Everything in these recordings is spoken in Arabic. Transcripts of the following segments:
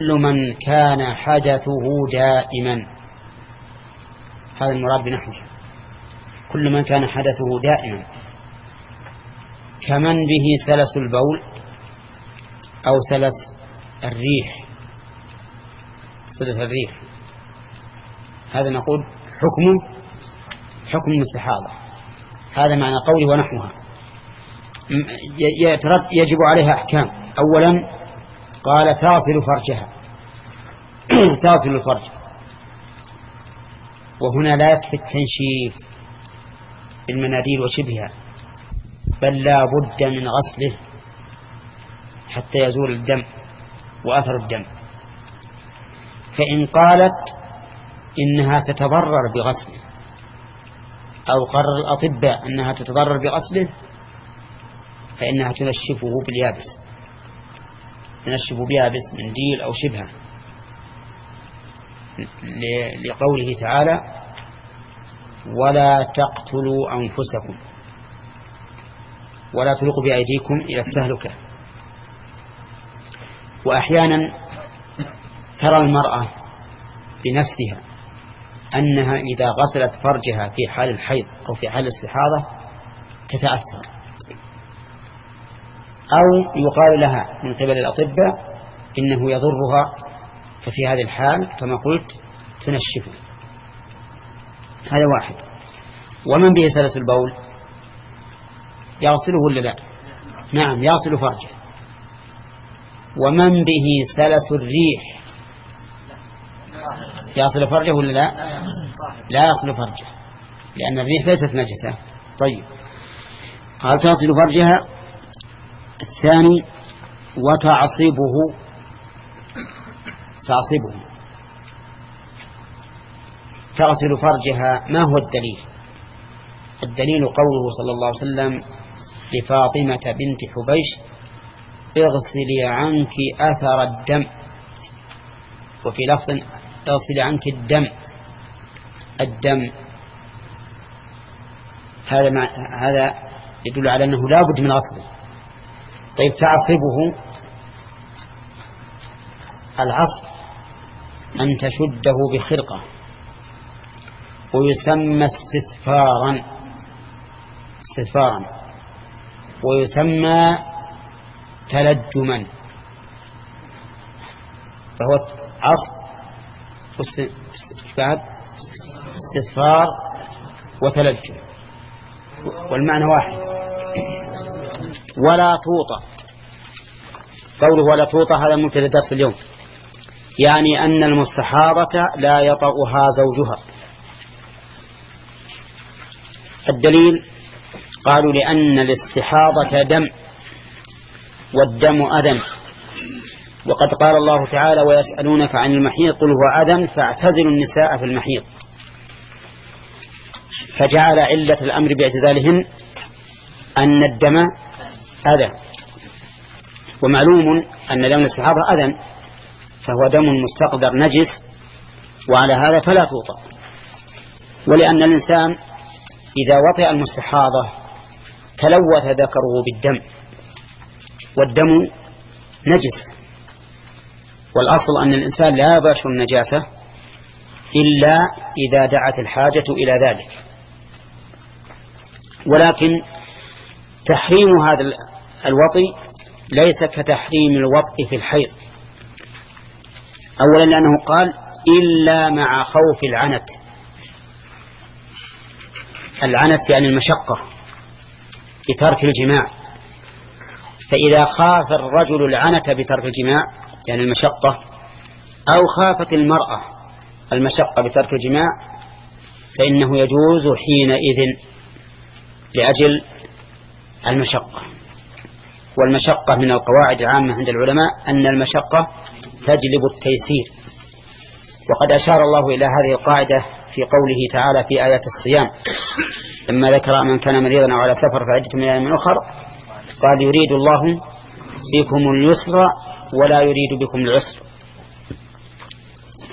كل من كان حدثه دائما. هذا المراد بنحوه. كل من كان حدثه دائما. كمن به سلس البول أو سلس الريح. سلس الريح. هذا نقول حكمه حكم الاستحاضة هذا معنى قوله ونحوها. يجب عليها أحكام. أولا قال تاصل فرجها. تاصل الفرج. وهنا لا يكفي التنشيف بالمناديل وشبهها. بل لا بد من غسله حتى يزول الدم وأثر الدم. فإن قالت إنها تتضرر بغسله أو قرر الأطباء أنها تتضرر بغسله فإنها تنشفه باليابس. تنشف بها بس منديل أو شبهة. لقوله تعالى ولا تقتلوا أنفسكم. ولا تلقوا بأيديكم إلى التهلكة. وأحيانا ترى المرأة بنفسها أنها إذا غسلت فرجها في حال الحيض أو في حال الاستحاضة تتأثر. أو يقال لها من قبل الأطباء إنه يضرها ففي هذه الحال كما قلت تنشفه. هذا واحد. ومن به سلس البول؟ يغسله ولا لا؟ نعم يغسل فرجه ومن به سلس الريح؟ يغسل فرجه ولا لا؟ لا يغسل فرجه لأن الريح ليست نجسة. طيب. قال تغسل فرجها؟ الثاني وتعصبه تعصبه تغسل فرجها ما هو الدليل؟ الدليل قوله صلى الله عليه وسلم لفاطمة بنت حبيش اغسلي عنك أثر الدم. وفي لفظ اغسلي عنك الدم الدم. هذا هذا يدل على أنه لا بد من غسله. طيب تعصبه العصب أن تشده بخرقة ويسمى استثفارا استثفارا ويسمى تلجما فهو عصب استثفار وتلجم والمعنى واحد. ولا توطى قوله ولا توطى هذا مبتدا درس اليوم. يعني أن المستحاضة لا يطأها زوجها. الدليل قالوا لأن الاستحاضة دم والدم أذن. وقد قال الله تعالى ويسألونك عن المحيط قل هو أذن فاعتزلوا النساء في المحيط فجعل علة الأمر باعتزالهن أن الدم أذى ومعلوم أن دم الاستحاضة أذى فهو دم مستقدر نجس وعلى هذا فلا توطأ. ولأن الإنسان إذا وطئ المستحاضة تلوث ذكره بالدم والدم نجس. والأصل أن الإنسان لا يباشر النجاسة إلا إذا دعت الحاجة إلى ذلك. ولكن تحريم هذا الوطي ليس كتحريم الوطء في الحيض. أولا لأنه قال إلا مع خوف العنت. العنت يعني المشقة بترك الجماع. فإذا خاف الرجل العنت بترك الجماع يعني المشقة أو خافت المرأة المشقة بترك الجماع فإنه يجوز حينئذ لأجل المشقة. والمشقة من القواعد العامة عند العلماء أن المشقة تجلب التيسير. وقد أشار الله إلى هذه القاعدة في قوله تعالى في آيات الصيام. لما ذكر من كان مريضا أو على سفر فعدة من أيام أخر قال يريد الله بكم اليسر ولا يريد بكم العسر.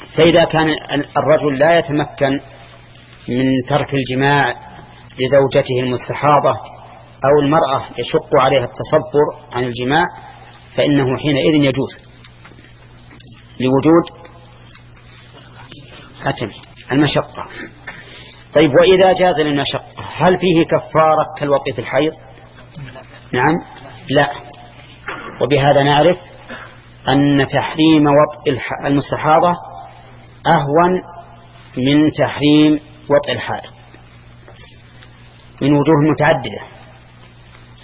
فإذا كان الرجل لا يتمكن من ترك الجماع لزوجته المستحاضة أو المرأة يشق عليها التصبر عن الجماع فإنه حينئذ يجوز لوجود أتم المشقة. طيب وإذا جاز للمشقة هل فيه كفارة كالوطي في الحيض؟ نعم. لا. وبهذا نعرف أن تحريم وطء المستحاضة أهون من تحريم وطء الحائض من وجوه متعددة.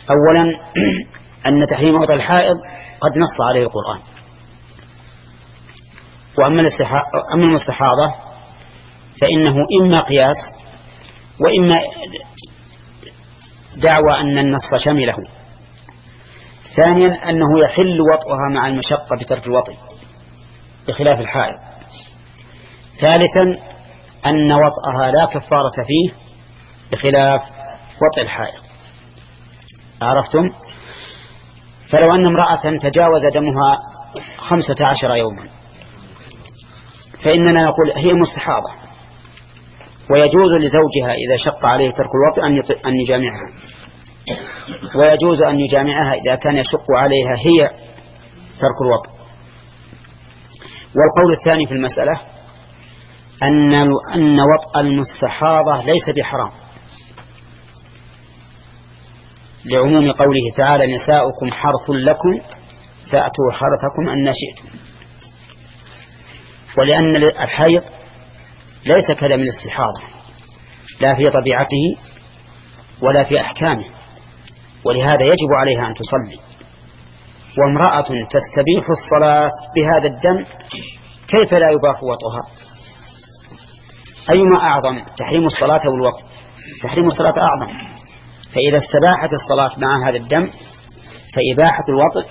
أولا أن تحريم وطء الحائض قد نص عليه القرآن. وأما أما المستحاضة فإنه إما قياس وإما دعوى أن النص شمله. ثانيا أنه يحل وطئها مع المشقة بترك الوطئ بخلاف الحائض. ثالثا أن وطئها لا كفارة فيه بخلاف وطئ الحائض. عرفتم؟ فلو أن امرأة تجاوز دمها خمسة عشر يوما فإننا نقول هي مستحاضة ويجوز لزوجها إذا شق عليه ترك الوطء أن يجامعها. ويجوز أن يجامعها إذا كان يشق عليها هي ترك الوطء والقول الثاني في المسألة أن أن وطء المستحاضة ليس بحرام. لعموم قوله تعالى نساؤكم حرث لكم فأتوا حرثكم أن شئتم. ولأن الحيض ليس كدم الاستحاضة لا في طبيعته ولا في أحكامه ولهذا يجب عليها أن تصلي. وامرأة تستبيح الصلاة بهذا الدم كيف لا يباح وطئها؟ أيما أعظم تحريم الصلاة أو الوقت تحريم الصلاة أعظم. فإذا استباحت الصلاة مع هذا الدم فإباحة الوطئ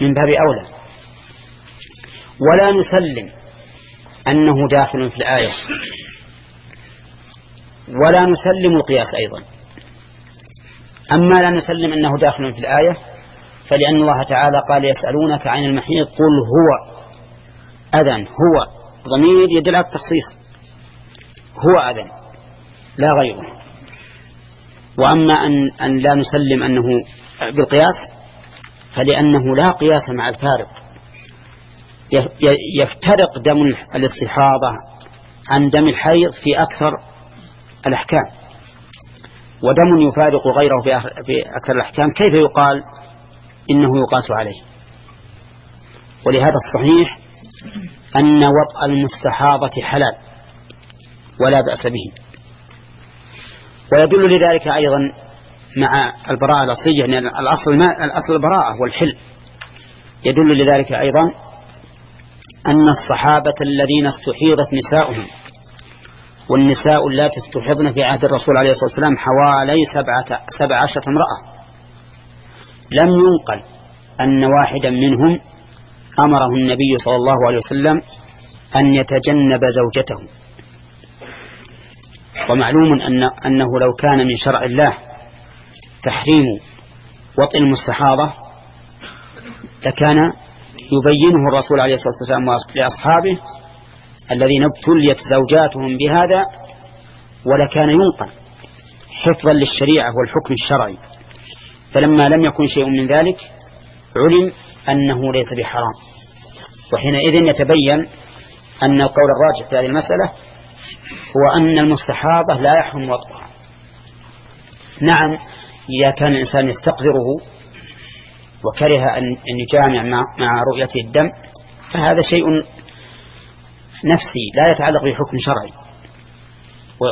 من باب أولى. ولا نسلم أنه داخل في الآية. ولا نسلم القياس أيضا. أما لا نسلم أنه داخل في الآية فلأن الله تعالى قال يسألونك عن المحيط قل هو. أذن هو. ضمير يدل على التخصيص. هو أذن لا غيره. وأما أن, أن لا نسلم أنه بالقياس فلأنه لا قياس مع الفارق. يفترق دم الاستحاضة عن دم الحيض في أكثر الأحكام. ودم يفارق غيره في أكثر الأحكام. كيف يقال إنه يقاس عليه؟ ولهذا الصحيح أن وطأ المستحاضة حلال ولا بأس به. ويدل لذلك أيضا مع البراءة الأصلية يعني الأصل, الأصل البراءة والحل يدل لذلك أيضا أن الصحابة الذين استحيضت نساؤهم والنساء اللاتي استحضن في عهد الرسول عليه الصلاة والسلام حوالي سبعة, سبع عشرة امرأة. لم ينقل أن واحدا منهم أمره النبي صلى الله عليه وسلم أن يتجنب زوجته. ومعلوم أن أنه لو كان من شرع الله تحريم وطئ المستحاضة لكان يبينه الرسول عليه الصلاة والسلام لأصحابه الذين ابتليت زوجاتهم بهذا ولكان ينقل حفظا للشريعة والحكم الشرعي. فلما لم يكن شيء من ذلك علم أنه ليس بحرام. وحينئذ يتبين أن القول الراجح في هذه المسألة هو أن المستحاضة لا يحرم وطئها نعم إذا كان الإنسان يستقذره وكره أن يجامع مع رؤية الدم فهذا شيء نفسي لا يتعلق بحكم شرعي.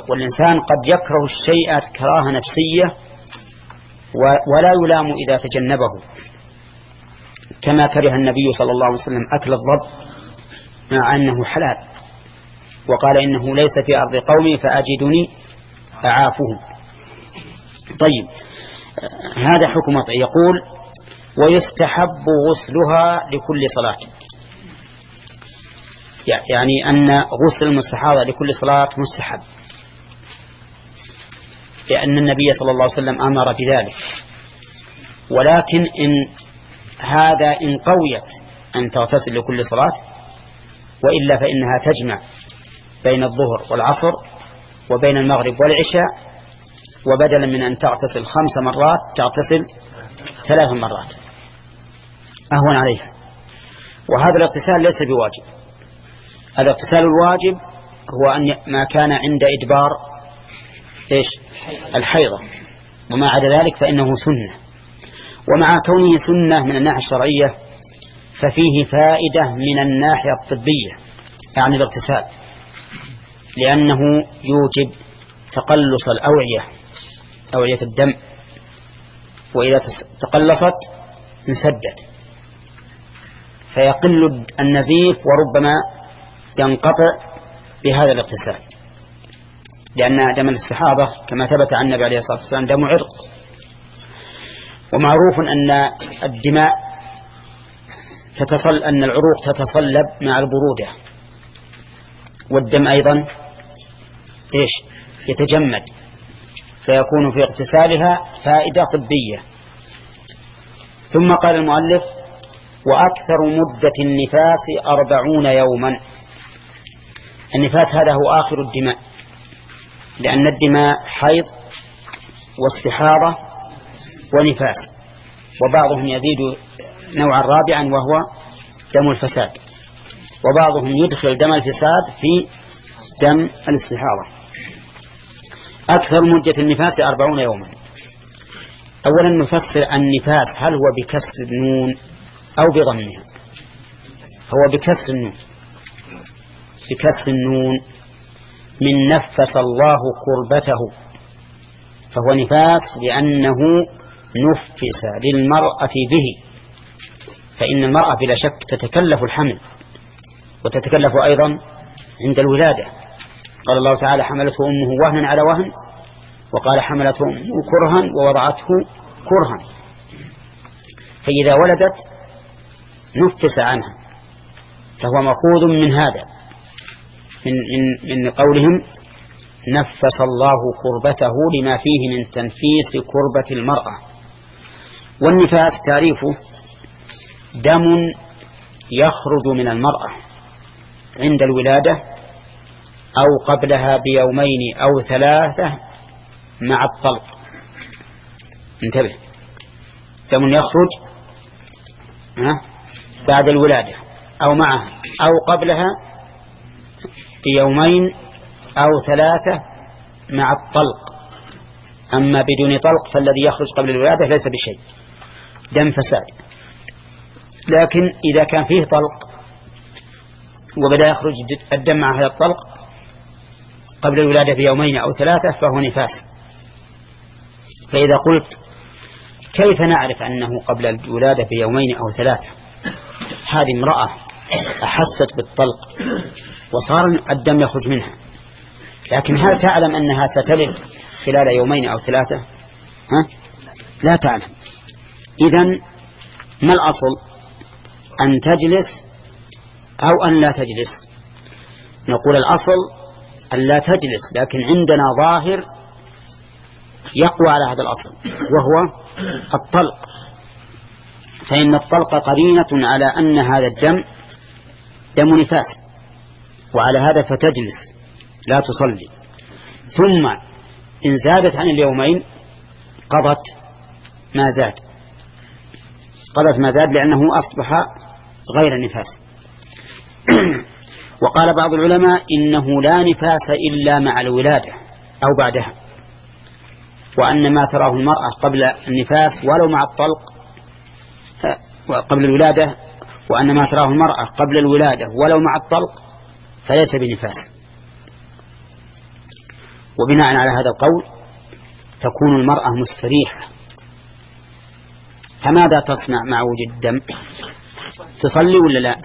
والإنسان قد يكره الشيء كراهة نفسية ولا يلام إذا تجنبه. كما كره النبي صلى الله عليه وسلم أكل الضب مع أنه حلال. وقال إنه ليس في أرض قومي فأجدني أعافهم. طيب هذا حكم يقول ويستحب غسلها لكل صلاة. يعني أن غسل المستحاضة لكل صلاة مستحب. لأن النبي صلى الله عليه وسلم أمر بذلك. ولكن إن هذا إن قويت أن تغتسل لكل صلاة وإلا فإنها تجمع. بين الظهر والعصر وبين المغرب والعشاء وبدلا من أن تغتسل خمس مرات تغتسل ثلاث مرات. أهون عليها. وهذا الاغتسال ليس بواجب. الاغتسال الواجب هو أن ما كان عند إدبار إيش؟ الحيضة. وما عدا ذلك فإنه سنة. ومع كونه سنة من الناحية الشرعية ففيه فائدة من الناحية الطبية يعني الاغتسال. لأنه يوجب تقلص الأوعية أوعية الدم. وإذا تقلصت انسدت. فيقل النزيف وربما ينقطع بهذا الاغتسال. لأن دم الاستحاضة كما ثبت عن النبي عليه الصلاة والسلام دم عرق. ومعروف أن الدماء تتصل أن العروق تتصلب مع البرودة. والدم أيضا إيش؟ يتجمد. فيكون في اغتسالها فائدة طبية. ثم قال المؤلف وأكثر مدة النفاس أربعون يوما. النفاس هذا هو آخر الدماء لأن الدماء حيض واستحاضة ونفاس وبعضهم يزيد نوعا رابعا وهو دم الفساد وبعضهم يدخل دم الفساد في دم الاستحاضة. أكثر مدة النفاس أربعون يوما. أولا نفسر النفاس هل هو بكسر النون أو بضمها. هو بكسر النون. بكسر النون من نفس الله كربته. فهو نفاس لأنه نفس للمرأة به. فإن المرأة بلا شك تتكلف الحمل. وتتكلف أيضا عند الولادة. قال الله تعالى حملته أمه وهنا على وهن وقال حملته أمه كرها ووضعته كرها. فإذا ولدت نفس عنها فهو مأخوذ من هذا من, من, من قولهم نفس الله كربته لما فيه من تنفيس كربة المرأة. والنفاس تعريفه دم يخرج من المرأة عند الولادة أو قبلها بيومين أو ثلاثة مع الطلق. انتبه. دم يخرج بعد الولادة أو معها أو قبلها بيومين أو ثلاثة مع الطلق. أما بدون طلق فالذي يخرج قبل الولادة ليس بشيء. دم فساد. لكن إذا كان فيه طلق وبدأ يخرج الدم مع هذا الطلق قبل الولادة بيومين أو ثلاثة فهو نفاس. فإذا قلت كيف نعرف أنه قبل الولادة بيومين أو ثلاثة؟ هذه امرأة أحست بالطلق وصار الدم يخرج منها. لكن هل تعلم أنها ستلد خلال يومين أو ثلاثة؟ ها؟ لا تعلم. إذا ما الأصل؟ أن تجلس أو أن لا تجلس؟ نقول الأصل أن لا تجلس لكن عندنا ظاهر يقوى على هذا الأصل وهو الطلق. فإن الطلق قرينة على أن هذا الدم دم نفاس وعلى هذا فتجلس لا تصلي. ثم إن زادت عن اليومين قضت ما زاد. قضت ما زاد لأنه أصبح غير نفاس. وقال بعض العلماء إنه لا نفاس إلا مع الولادة أو بعدها وأن ما تراه المرأة قبل النفاس ولو مع الطلق قبل الولادة وأن ما تراه المرأة قبل الولادة ولو مع الطلق فليس بنفاس. وبناء على هذا القول تكون المرأة مستريحة. فماذا تصنع مع وجود الدم؟ تصلي ولا لا؟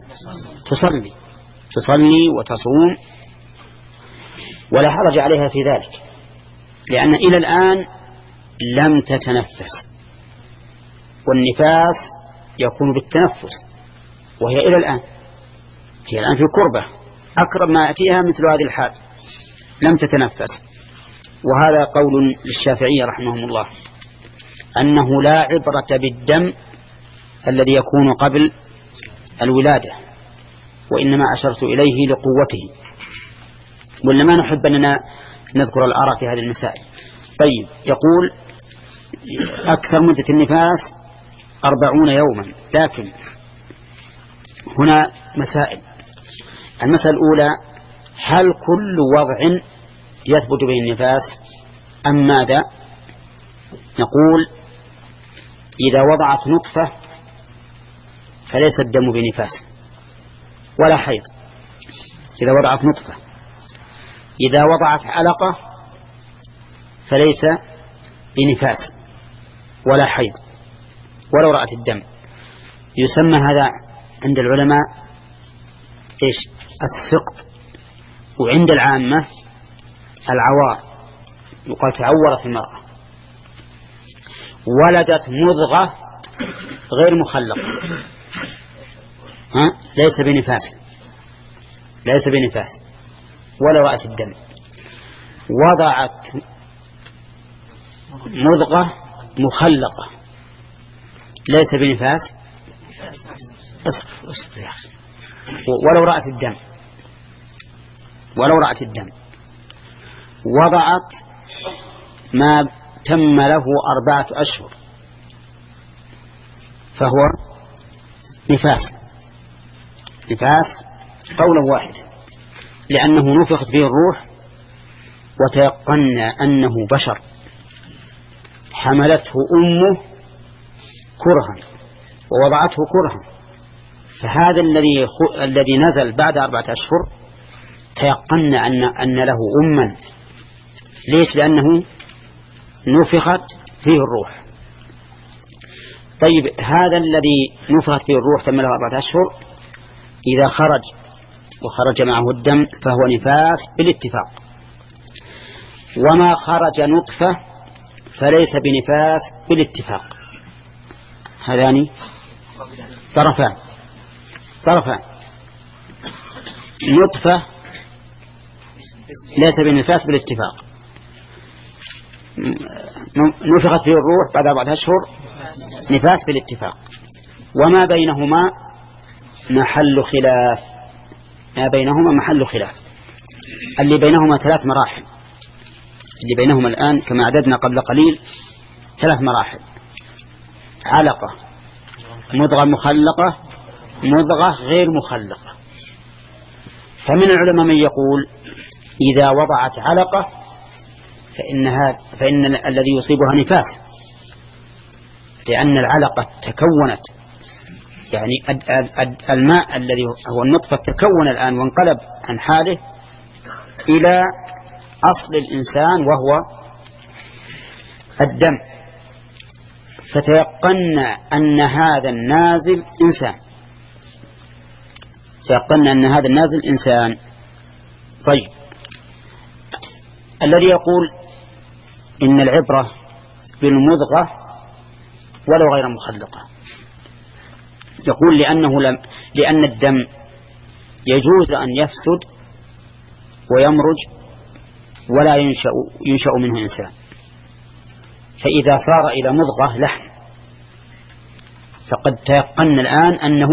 تصلي. تصلي وتصوم ولا حرج عليها في ذلك لأن إلى الآن لم تتنفس والنفاس يكون بالتنفس وهي إلى الآن هي الآن في كربة أقرب ما يأتيها مثل هذه الحال لم تتنفس. وهذا قول للشافعية رحمهم الله أنه لا عبرة بالدم الذي يكون قبل الولادة. وإنما أشرت إليه لقوته. ولا ما نحب أننا نذكر الآراء في هذه المسائل. طيب يقول أكثر مدة النفاس أربعون يوما. لكن هنا مسائل. المسألة الأولى هل كل وضع يثبت به النفاس أم ماذا؟ نقول إذا وضعت نطفة فليس الدم بنفاس ولا حيض. إذا وضعت نطفة. إذا وضعت علقة فليس بنفاس ولا حيض. ولو رأت الدم. يسمى هذا عند العلماء إيش؟ السقط. وعند العامة العوار. يقال تعورت المرأة. ولدت مضغة غير مخلقة. ها؟ ليس بنفاس. ليس بنفاس. ولا رأت الدم. وضعت مضغة مخلقة. ليس بنفاس. اصبر اصبر يا أخي. ولو رأت الدم. ولو رأت الدم. وضعت ما تم له أربعة أشهر. فهو نفاس. نفاس قولا واحدا لأنه نفخت فيه الروح وتيقنا أنه بشر. حملته أمه كرها ووضعته كرها. فهذا الذي الذي نزل بعد أربعة أشهر تيقنا أن أن له أما. ليش؟ لأنه نفخت فيه الروح. طيب هذا الذي نفخت فيه الروح تم له أربعة أشهر إذا خرج وخرج معه الدم فهو نفاس بالاتفاق. وما خرج نطفة فليس بنفاس بالاتفاق. هذان طرفان. طرفان. نطفة ليس بنفاس بالاتفاق. نفخت فيه الروح بعد أربعة أشهر نفاس بالاتفاق. وما بينهما محل خلاف. ما بينهما محل خلاف. اللي بينهما ثلاث مراحل. اللي بينهما الآن كما عددنا قبل قليل ثلاث مراحل. علقة. مضغة مخلقة. مضغة غير مخلقة. فمن العلماء من يقول إذا وضعت علقة فإنها فإن الذي يصيبها نفاس. لأن العلقة تكونت يعني الماء الذي هو النطفة تكون الآن وانقلب عن حاله إلى أصل الإنسان وهو الدم. فتيقنا أن هذا النازل إنسان. تيقنا أن هذا النازل إنسان. طيب. الذي يقول إن العبرة بالمضغة ولو غير مخلقة. يقول لأنه لم لأن الدم يجوز أن يفسد ويمرج ولا ينشأ, ينشأ منه إنسان. فإذا صار إلى مضغة لحم فقد تيقن الآن أنه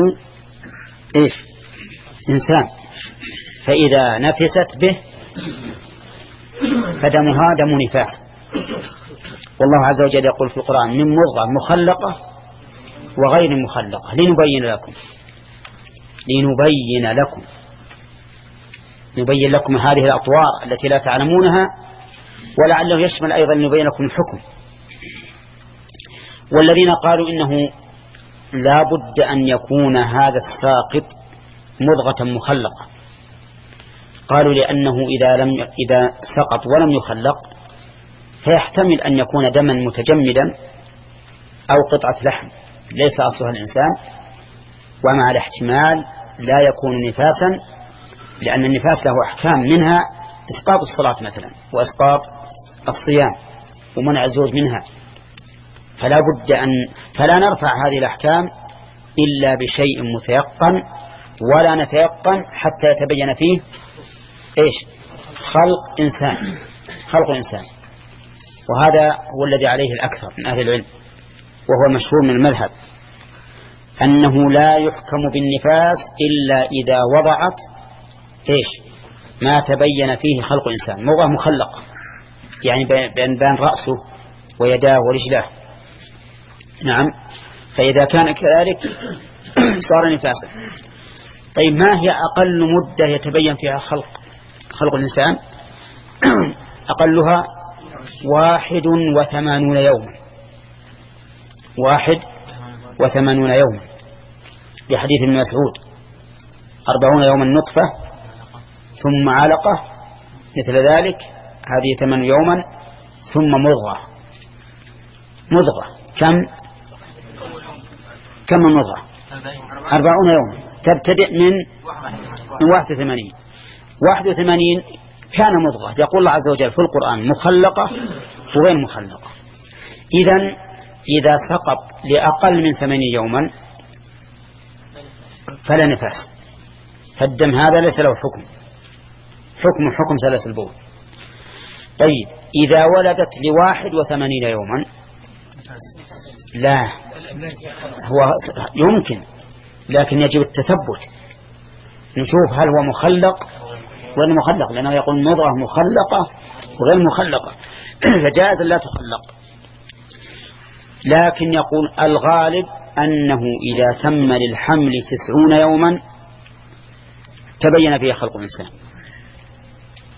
إيش؟ إنسان. فإذا نفست به فدمها دم نفاس. والله عز وجل يقول في القرآن من مضغة مخلقة وغير مخلقة. لنبين لكم. لنبين لكم. نبين لكم هذه الأطوار التي لا تعلمونها ولعله يشمل أيضا نبين لكم الحكم. والذين قالوا إنه لا بد أن يكون هذا الساقط مضغة مخلقة. قالوا لأنه إذا لم إذا سقط ولم يخلق فيحتمل أن يكون دما متجمدا أو قطعة لحم. ليس أصلها الإنسان ومع الاحتمال لا يكون نفاسا لأن النفاس له أحكام منها إسقاط الصلاة مثلا وإسقاط الصيام ومنع الزوج منها. فلا بد أن فلا نرفع هذه الأحكام إلا بشيء متيقن ولا نتيقن حتى يتبين فيه إيش؟ خلق إنسان خلق إنسان وهذا هو الذي عليه الأكثر من أهل العلم. وهو مشهور من المذهب أنه لا يحكم بالنفاس إلا إذا وضعت إيش؟ ما تبين فيه خلق إنسان موضع مخلقة يعني بين بين رأسه ويداه ورجلاه. نعم. فإذا كان كذلك صار نفاسا. طيب ما هي أقل مدة يتبين فيها خلق خلق الإنسان؟ أقلها واحد وثمانون يوما. واحد وثمانون يوما. لحديث ابن مسعود. أربعون يوما نطفة ثم علقة مثل ذلك. هذه ثمان يوما ثم مضغة. مضغة. كم؟ كم مضغة؟ أربعون يوما تبتدئ من من واحد وثمانين. واحد وثمانين كان مضغة. يقول الله عز وجل في القرآن مخلقة وغير مخلقة. إذا إذا سقط لأقل من ثمانين يوما فلا نفاس. فالدم هذا ليس له حكم. حكم حكم سلس البول. طيب إذا ولدت لواحد وثمانين يوما لا. هو يمكن لكن يجب التثبت. نشوف هل هو مخلق ولا مخلق لأنه يقول مضغة مخلقة وغير مخلقة. فجاز لا تخلق. لكن يقول الغالب أنه إذا تم للحمل تسعون يوما تبين فيه خلق الإنسان.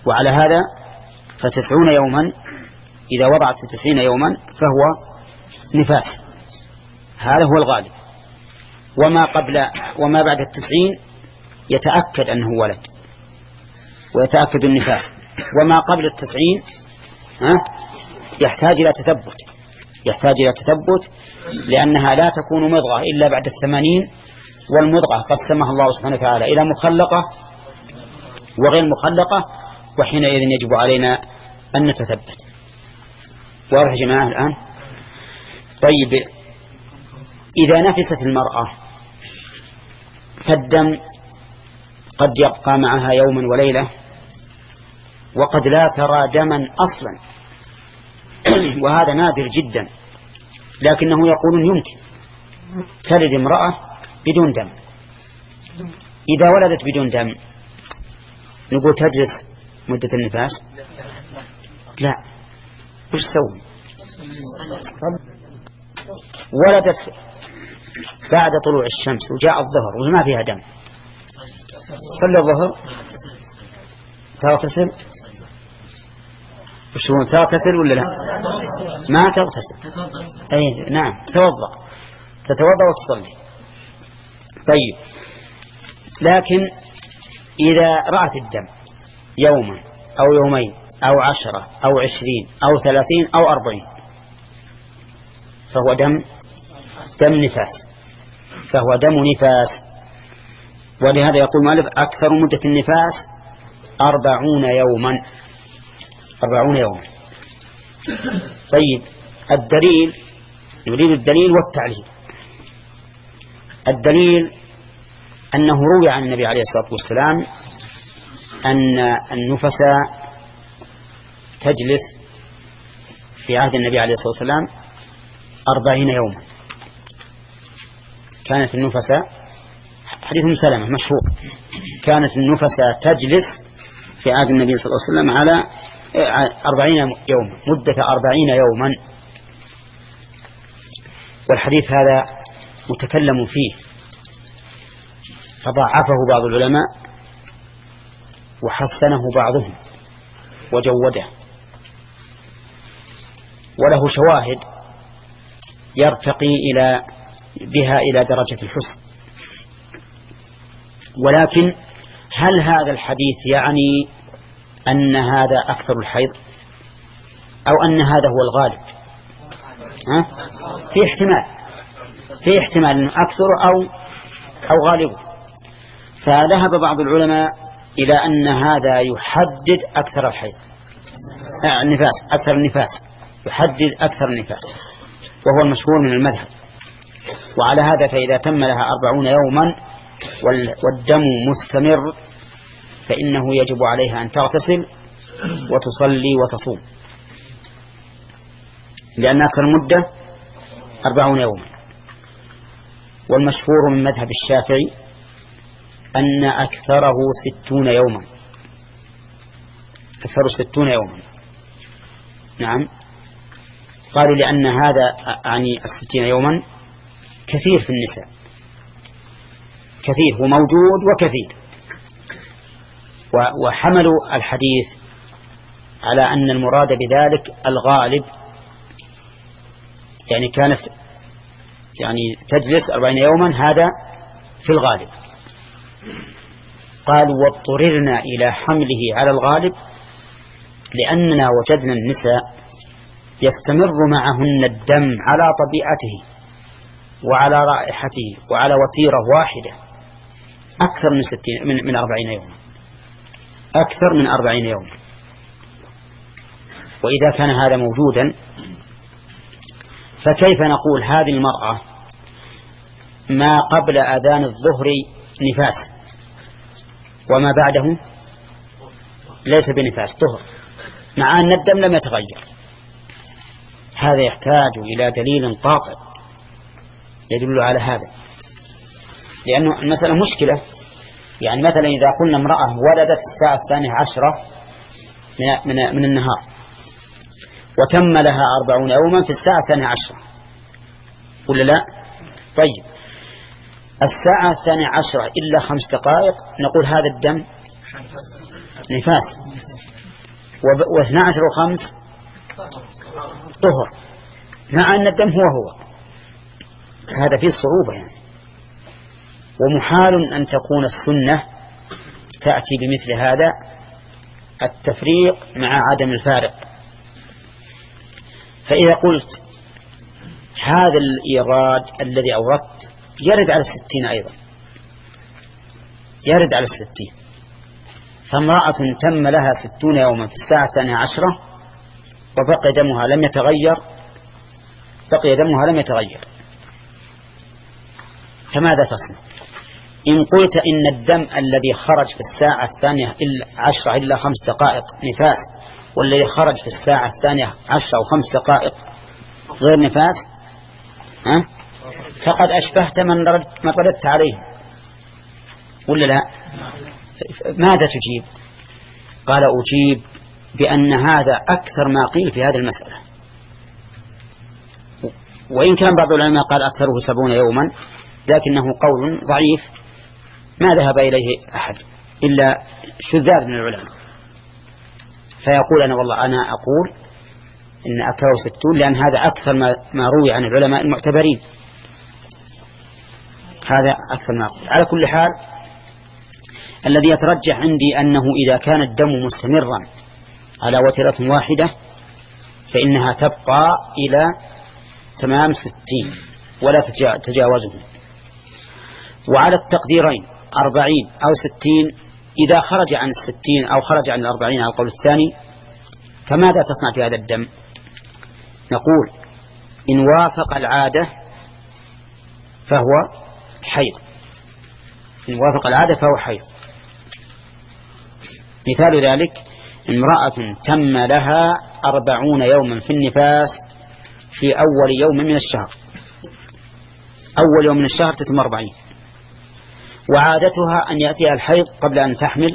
وعلى هذا فتسعون يوما إذا وضعت في تسعين يوما فهو نفاس. هذا هو الغالب. وما قبل وما بعد التسعين يتأكد أنه ولد ويتأكد النفاس. وما قبل التسعين يحتاج إلى تثبت. يحتاج إلى تثبت لأنها لا تكون مضغة إلا بعد الثمانين والمضغة قسمها الله سبحانه وتعالى إلى مخلقة وغير مخلقة وحينئذ يجب علينا أن نتثبت. واضح يا جماعة الآن؟ طيب إذا نفست المرأة فالدم قد يبقى معها يوما وليلة وقد لا ترى دما أصلا. وهذا نادر جدا. لكنه يقولون يمكن. تلد امرأة بدون دم. إذا ولدت بدون دم نقول تجلس مدة النفاس؟ لا. وش تسوي؟ ولدت بعد طلوع الشمس وجاء الظهر وما فيها دم. صلى الظهر؟ تغتسل؟ هو تغتسل ولا لا؟ ما تغتسل. أي نعم تتوضأ تتوضأ وتصلي. طيب. لكن إذا رأت الدم يوما أو يومين أو عشرة أو عشرين أو ثلاثين أو أربعين فهو دم دم نفاس. فهو دم نفاس. ولهذا يقول مالك أكثر مدة النفاس أربعون يوما. أربعون يوما. طيب الدليل يريد الدليل والتعليل. الدليل أنه روي عن النبي عليه الصلاة والسلام أن النفس تجلس في عهد النبي عليه الصلاة والسلام أربعين يوما. كانت النفس حديث سلمة مشهور. كانت النفس تجلس في عهد النبي صلى الله عليه وسلم على أربعين يوما مدة أربعين يوما. والحديث هذا متكلم فيه. فضاعفه بعض العلماء وحسنه بعضهم وجوده. وله شواهد يرتقي إلى بها إلى درجة الحسن. ولكن هل هذا الحديث يعني أن هذا أكثر الحيض أو أن هذا هو الغالب. ها؟ في احتمال. في احتمال أنه أكثر أو أو غالبه فذهب بعض العلماء إلى أن هذا يحدد أكثر الحيض. آه، النفاس أكثر النفاس. يحدد أكثر النفاس. وهو المشهور من المذهب. وعلى هذا فإذا تم لها أربعون يوما والدم مستمر فإنه يجب عليها أن تغتسل وتصلي وتصوم. لأن أكثر المدة أربعون يوما. والمشهور من مذهب الشافعي أن أكثره ستون يوما. أكثر ستون يوما. نعم. قالوا لأن هذا يعني الستين يوما كثير في النساء. كثير هو موجود وكثير. وحملوا الحديث على أن المراد بذلك الغالب يعني كانت يعني تجلس أربعين يوما هذا في الغالب. قالوا واضطررنا إلى حمله على الغالب لأننا وجدنا النساء يستمر معهن الدم على طبيعته وعلى رائحته وعلى وتيرة واحدة أكثر من ستين من, من أربعين يوما. أكثر من أربعين يوما وإذا كان هذا موجودا فكيف نقول هذه المرأة ما قبل أذان الظهر نفاس؟ وما بعده ليس بنفاس طهر مع أن الدم لم يتغير. هذا يحتاج إلى دليل قاطع يدل على هذا. لأنه المسألة مشكلة. يعني مثلا إذا قلنا امرأة ولدت الساعة الثانية عشرة من, من, من النهار وتم لها أربعون يوما في الساعة الثانية عشرة. ولا لا؟ طيب. الساعة الثانية عشرة إلا خمس دقائق نقول هذا الدم نفاس. واثنى عشر وخمس طهر. مع أن الدم هو هو. هذا فيه صعوبة يعني. ومحال أن تكون السنة تأتي بمثل هذا التفريق مع عدم الفارق. فإذا قلت هذا الإيراد الذي أوردت يرد على الستين أيضا. يرد على الستين. فامرأة تم لها ستون يوما في الساعة الثانية عشرة وبقي دمها لم يتغير بقي دمها لم يتغير. فماذا تصنع؟ إن قلت إن الدم الذي خرج في الساعة الثانية عشرة إلا خمس دقائق نفاس والذي خرج في الساعة الثانية عشرة أو خمس دقائق غير نفاس ها؟ فقد أشبهت من من رددت عليه. ولا لا؟ ماذا تجيب؟ قال أجيب بأن هذا أكثر ما قيل في هذه المسألة. وإن كان بعض العلماء قال أكثره سبعون يوما لكنه قول ضعيف. ما ذهب إليه أحد إلا شذاذ من العلماء. فيقول أنا والله أنا أقول إن أكثره ستون لأن هذا أكثر ما, روي عن العلماء المعتبرين. هذا أكثر ما أقول. على كل حال الذي يترجح عندي أنه إذا كان الدم مستمرا على وترة واحدة فإنها تبقى إلى تمام ستين ولا تجاوزه. وعلى التقديرين أربعين أو ستين. إذا خرج عن الستين أو خرج عن الأربعين على القول الثاني فماذا تصنع في هذا الدم؟ نقول إن وافق العادة فهو حيض. إن وافق العادة فهو حيض. مثال ذلك امرأة تم لها أربعون يوما في النفاس في أول يوم من الشهر. أول يوم من الشهر تتم أربعين. وعادتها أن يأتيها الحيض قبل أن تحمل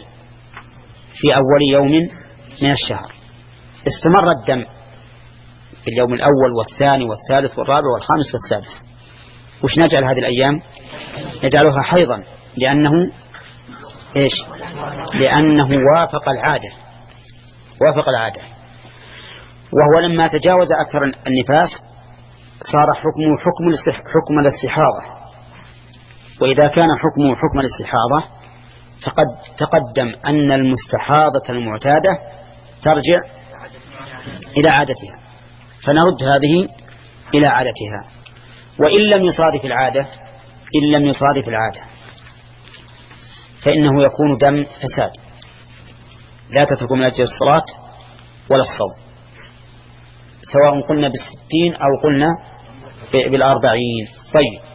في أول يوم من الشهر. استمر الدم في اليوم الأول والثاني والثالث والرابع والخامس والسادس. وش نجعل هذه الأيام؟ نجعلها حيضا لأنه إيش؟ لأنه وافق العادة. وافق العادة. وهو لما تجاوز أكثر النفاس صار حكمه حكم حكم الاستحاضة. وإذا كان حكمه حكم الاستحاضة فقد تقدم أن المستحاضة المعتادة ترجع إلى عادتها فنرد هذه إلى عادتها. وإن لم يصادف العادة إن لم يصادف العادة فإنه يكون دم فساد. لا تترك من أجل الصلاة ولا الصوم. سواء قلنا بالستين أو قلنا بالأربعين. طيب.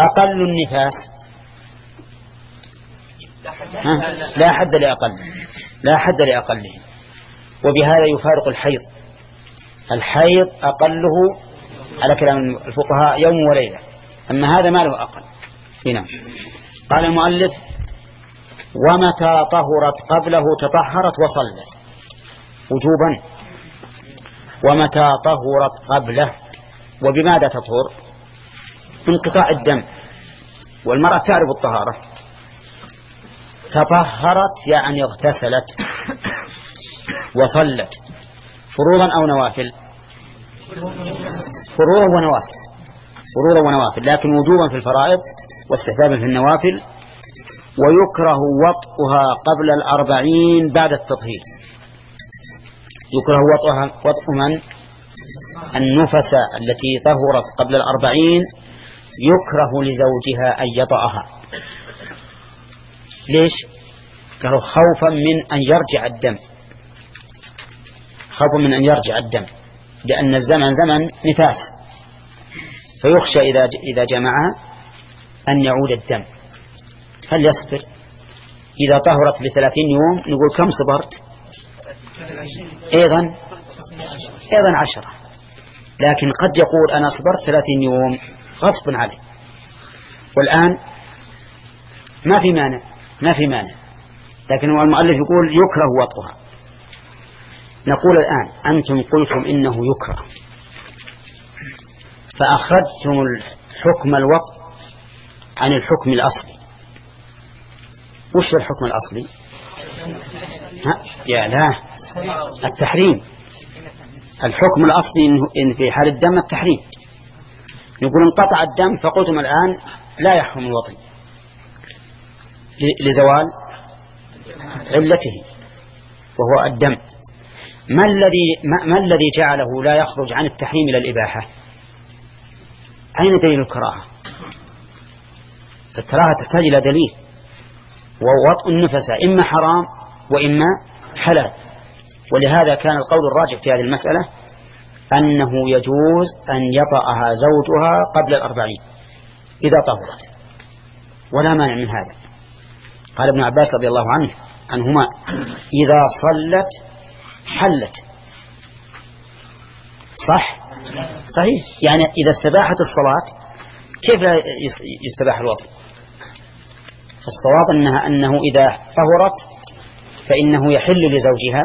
أقل النفاس. لا حد لأقل لا حد لأقله. وبهذا يفارق الحيض. الحيض أقله على كلام الفقهاء يوم وليلة. أما هذا ما له أقل هنا قال المؤلف ومتى طهرت قبله تطهرت وصلت. وجوبا. ومتى طهرت قبله وبماذا تطهر؟ انقطاع الدم. والمرأة تعرف الطهارة. تطهرت يعني اغتسلت. وصلت. فروضا أو نوافل. فروضا ونوافل. فروضا ونوافل. لكن وجوبا في الفرائض واستحبابا في النوافل. ويكره وطئها قبل الأربعين بعد التطهير. يكره وطئها وطئ من؟ النفس التي طهرت قبل الأربعين يكره لزوجها أن يطأها. ليش؟ قالوا خوفا من أن يرجع الدم. خوفا من أن يرجع الدم. لأن الزمن زمن نفاس. فيخشى إذا إذا أن يعود الدم. هل يصبر إذا طهرت لثلاثين يوم نقول كم صبرت؟ أيضا أيضا عشرة. لكن قد يقول أنا صبرت ثلاثين يوم. غصب عليه والآن ما في مانع ما في مانع. لكن هو المؤلف يقول يكره وطئها. نقول الآن أنتم قلتم إنه يكره. فأخرجتم الحكم الوقت عن الحكم الأصلي. وش الحكم الأصلي؟ ها؟ يا لا. التحريم. الحكم الأصلي إن في حال الدم التحريم. يقول انقطع الدم فقلتم الآن لا يحرم الوطي لزوال علته وهو الدم. ما الذي ما, ما الذي جعله لا يخرج عن التحريم إلى الإباحة؟ أين دليل الكراهة؟ الكراهة تحتاج إلى دليل. ووطء النفس إما حرام وإما حلال. ولهذا كان القول الراجح في هذه المسألة أنه يجوز أن يطأها زوجها قبل الأربعين إذا طهرت. ولا مانع من هذا. قال ابن عباس رضي الله عنه عنهما إذا صلت حلت. صح؟ صحيح. يعني إذا استباحت الصلاة كيف لا يستباح الوضع فالصواب أنها أنه إذا طهرت فإنه يحل لزوجها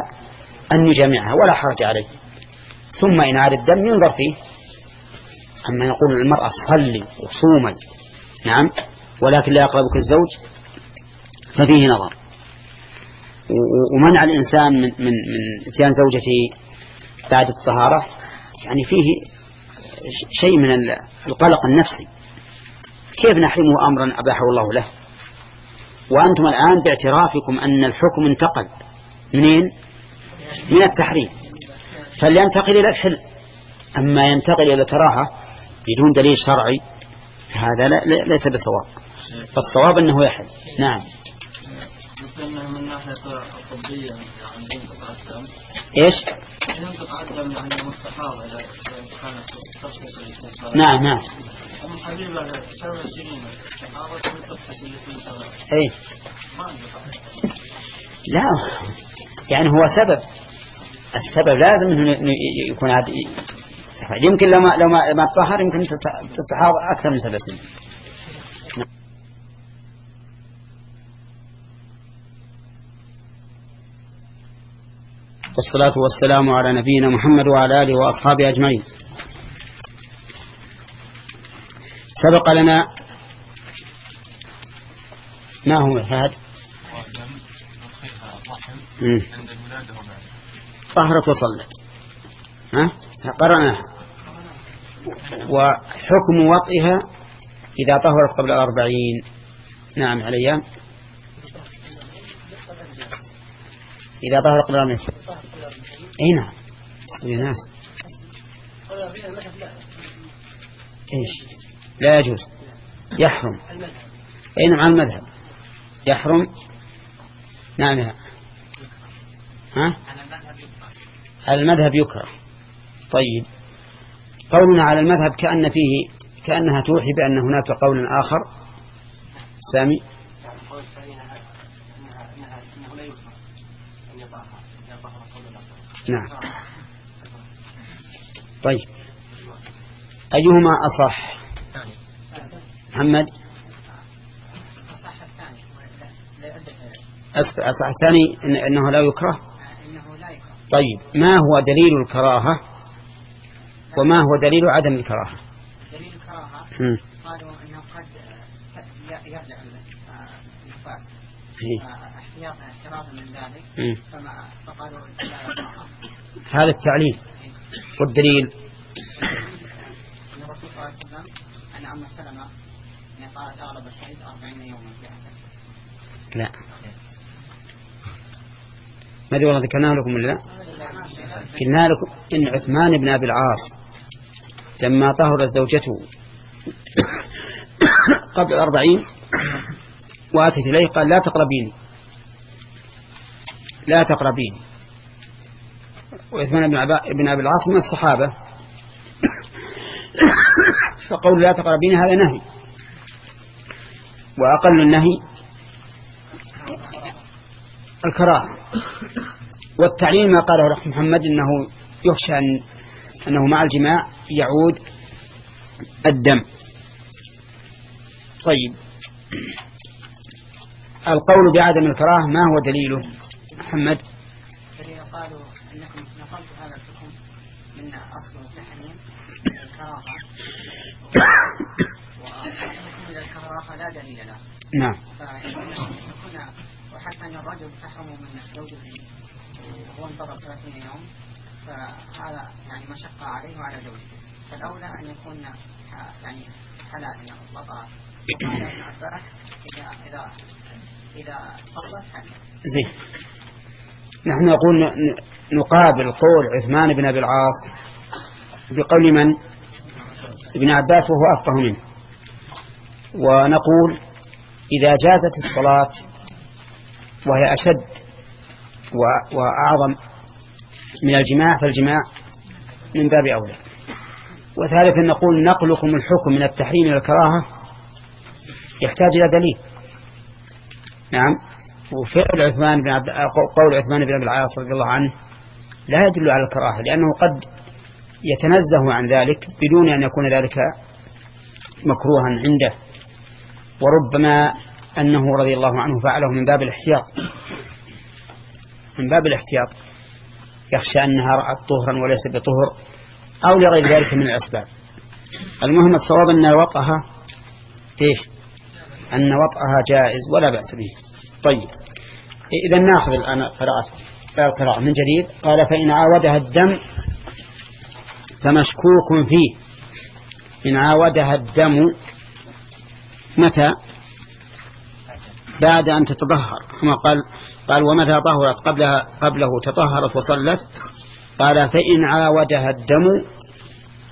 أن يجامعها ولا حرج عليه. ثم إن عاد الدم ينظر فيه. أما يقول المرأة صلي وصومي نعم ولكن لا يقربك الزوج ففيه نظر. ومنع الإنسان من من من إتيان زوجته بعد الطهارة يعني فيه شيء من القلق النفسي. كيف نحرمه أمرا أباحه الله له؟ وأنتم الآن باعترافكم أن الحكم انتقل. منين؟ من التحريم. فلينتقل إلى الحل. أما ينتقل إلى الكراهة بدون دليل شرعي هذا لا ليس بصواب. فالصواب أنه يحل. نعم. من ناحية الطبية يعني ينقطع الدم. إيش؟ ينقطع الدم يعني مستحاضة إذا كانت تغتسل نعم نعم. أم حبيبة سبع سنين استحاضة تغتسل اي لا. يعني هو سبب. السبب لازم إنه يكون عاد يمكن لو ما لو ما ما تطهر يمكن تستحاض أكثر من سبع سنين. والصلاة والسلام على نبينا محمد وعلى آله وأصحابه أجمعين. سبق لنا ما هو هذا؟ طهرت وصلت. ها؟ قرأناها وحكم وطئها إذا طهرت قبل الأربعين. نعم عليان إذا ظهر قدر منه أي نعم. يا ناس. إيش؟ لا يجوز. يحرم. أي نعم المذهب. يحرم. نعم ها؟ على المذهب يكره. طيب. قولنا على المذهب كأن فيه كأنها توحي بأن هناك قول آخر. سامي؟ نعم. طيب. أيهما أصح؟ محمد؟ أصح الثاني إن أنه لا يكره؟ طيب ما هو دليل الكراهة؟ وما هو دليل عدم الكراهة؟ دليل الكراهة؟ قالوا أنه قد احترازا من ذلك. فما فقالوا هذا التعليل. والدليل؟ الرسول صلى الله عليه وسلم أن أم سلمة قالت أغلب الحيض 40 يوما في لا. ما أدري والله ذكرناه لكم ولا لا؟ قلنا لكم إن عثمان بن أبي العاص لما طهرت زوجته قبل الأربعين وأتت إليه قال لا تقربيني لا تقربيني وعثمان بن أبي العاص من الصحابة. فقول لا تقربيني هذا نهي. وأقل النهي الكراهة. والتعليل ما قاله رحمه محمد إنه يخشى أن أنه مع الجماع يعود الدم. طيب. القول بعدم الكراهة ما هو دليله؟ محمد. قالوا أنكم نقلت هذا الحكم من أصل التحريم الكراهة. الكراهة لا دليل له. نعم. وحتى أن الرجل تحرم من زوجته وهو انتظر 30 يوم فهذا يعني مشقة عليه وعلى زوجته. فالأولى أن يكون يعني حلال وطهر وقال ابن عباس إذا إذا إذا زين. نحن نقول نقابل قول عثمان بن أبي العاص بقول من؟ ابن عباس وهو أفقه منه. ونقول إذا جازت الصلاة وهي أشد وأعظم من الجماع فالجماع من باب أولى. وثالثا نقول نقلكم الحكم من التحريم إلى الكراهة يحتاج إلى دليل. نعم. وفعل عثمان بن عبد قول عثمان بن أبي العاص رضي الله عنه لا يدل على الكراهة لأنه قد يتنزه عن ذلك بدون أن يكون ذلك مكروها عنده. وربما أنه رضي الله عنه فعله من باب الاحتياط. من باب الاحتياط. يخشى أنها رأت طهرا وليس بطهر أو لغير ذلك من الأسباب. المهم الصواب أن وطأها إيش؟ أن وطأها جائز ولا بأس به. طيب. إذا نأخذ الآن قراءة. القراءة من جديد. قال فإن عاودها الدم فمشكوك فيه. إن عاودها الدم متى؟ بعد أن تتطهر. كما قال قال ومتى طهرت؟ قبلها قبله تطهرت وصلت. قال فإن عاودها الدم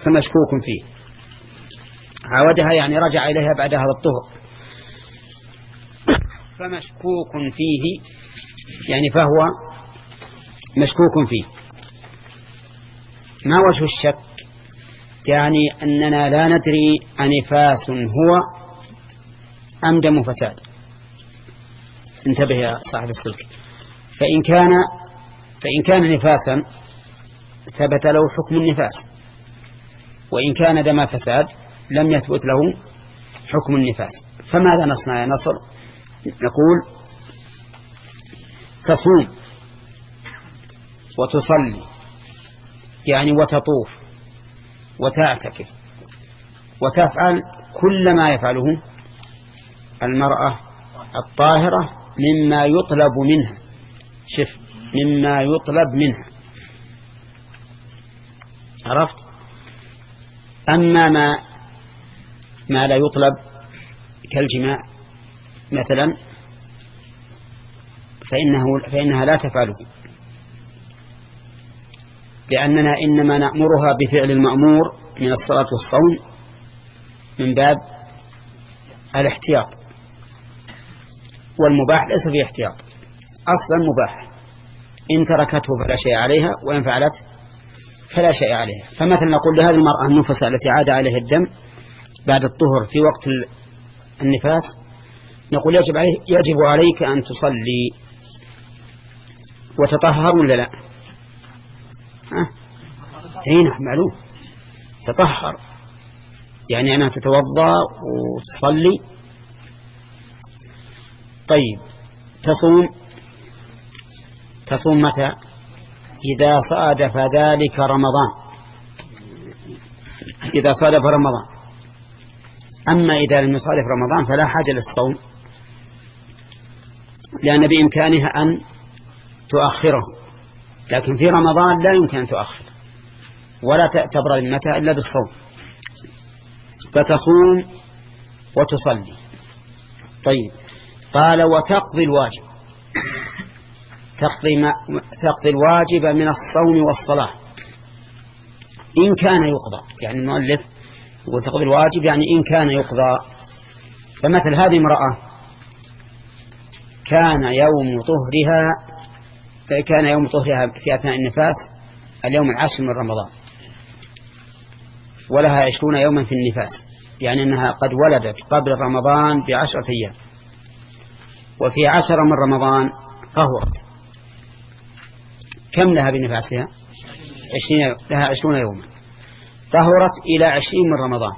فمشكوك فيه. عاودها يعني رجع إليها بعد هذا الطهر. فمشكوك فيه يعني فهو مشكوك فيه. ما وجه الشك؟ يعني أننا لا ندري أنفاس هو أم دم فساد. انتبه يا صاحب السلك. فإن كان فإن كان نفاسا ثبت له حكم النفاس. وإن كان دم فساد لم يثبت له حكم النفاس. فماذا نصنع يا نصر؟ نقول تصوم وتصلي يعني وتطوف وتعتكف وتفعل كل ما يفعله المرأة الطاهرة مما يطلب منها. شف مما يطلب منها. عرفت؟ أما ما ما لا يطلب كالجماع مثلا فإنه فإنها لا تفعله. لأننا إنما نأمرها بفعل المأمور من الصلاة والصوم من باب الاحتياط. والمباح ليس فيه احتياط. أصلا مباح. إن تركته فلا شيء عليها وإن فعلت فلا شيء عليها. فمثلا نقول لهذه المرأة النفساء التي عاد عليها الدم بعد الطهر في وقت النفاس نقول يجب, عليه يجب عليك أن تصلي. وتطهر ولا لا؟ ها؟ هنا نعم، معلوم. تطهر. يعني أنها تتوضأ وتصلي. طيب تصوم؟ تصوم متى؟ إذا صادف ذلك رمضان. إذا صادف رمضان. أما إذا لم يصادف رمضان فلا حاجة للصوم لأن بإمكانها أن تؤخره. لكن في رمضان لا يمكن أن تؤخر ولا تبرأ ذمتها إلا بالصوم. فتصوم وتصلي. طيب. قال وتقضي الواجب. تقضي, ما تقضي الواجب من الصوم والصلاة. إن كان يقضى. يعني المؤلف يقول تقضي الواجب يعني إن كان يقضى. فمثل هذه امرأة كان يوم طهرها كان يوم طهرها في أثناء النفاس اليوم العاشر من رمضان. ولها عشرون يوما في النفاس. يعني أنها قد ولدت قبل رمضان بعشرة أيام. وفي عشر من رمضان طهرت كم لها بنفاسها عشرين لها عشرون يوما. طهرت إلى عشرين من رمضان.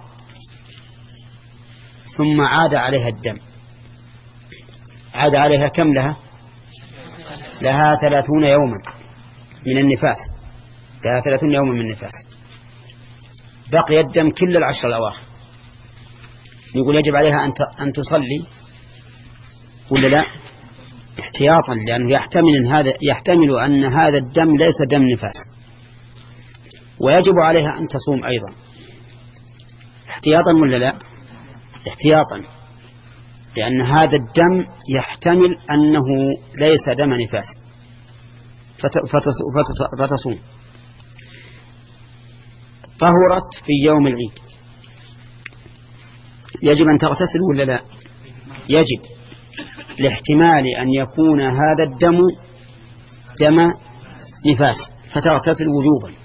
ثم عاد عليها الدم. عاد عليها كم لها؟ لها ثلاثون يوما من النفاس. لها ثلاثون يوما من النفاس. بقي الدم كل العشر الأواخر. يقول يجب عليها أن تصلي ولا لا؟ احتياطا لأنه يحتمل أن هذا يحتمل أن هذا الدم ليس دم نفاس. ويجب عليها أن تصوم أيضا. احتياطا ولا لا؟ احتياطا. لأن هذا الدم يحتمل أنه ليس دم نفاس. فتصوم. طهرت في يوم العيد. يجب أن تغتسل ولا لا؟ يجب. لاحتمال أن يكون هذا الدم دم نفاس فتغتسل وجوبا.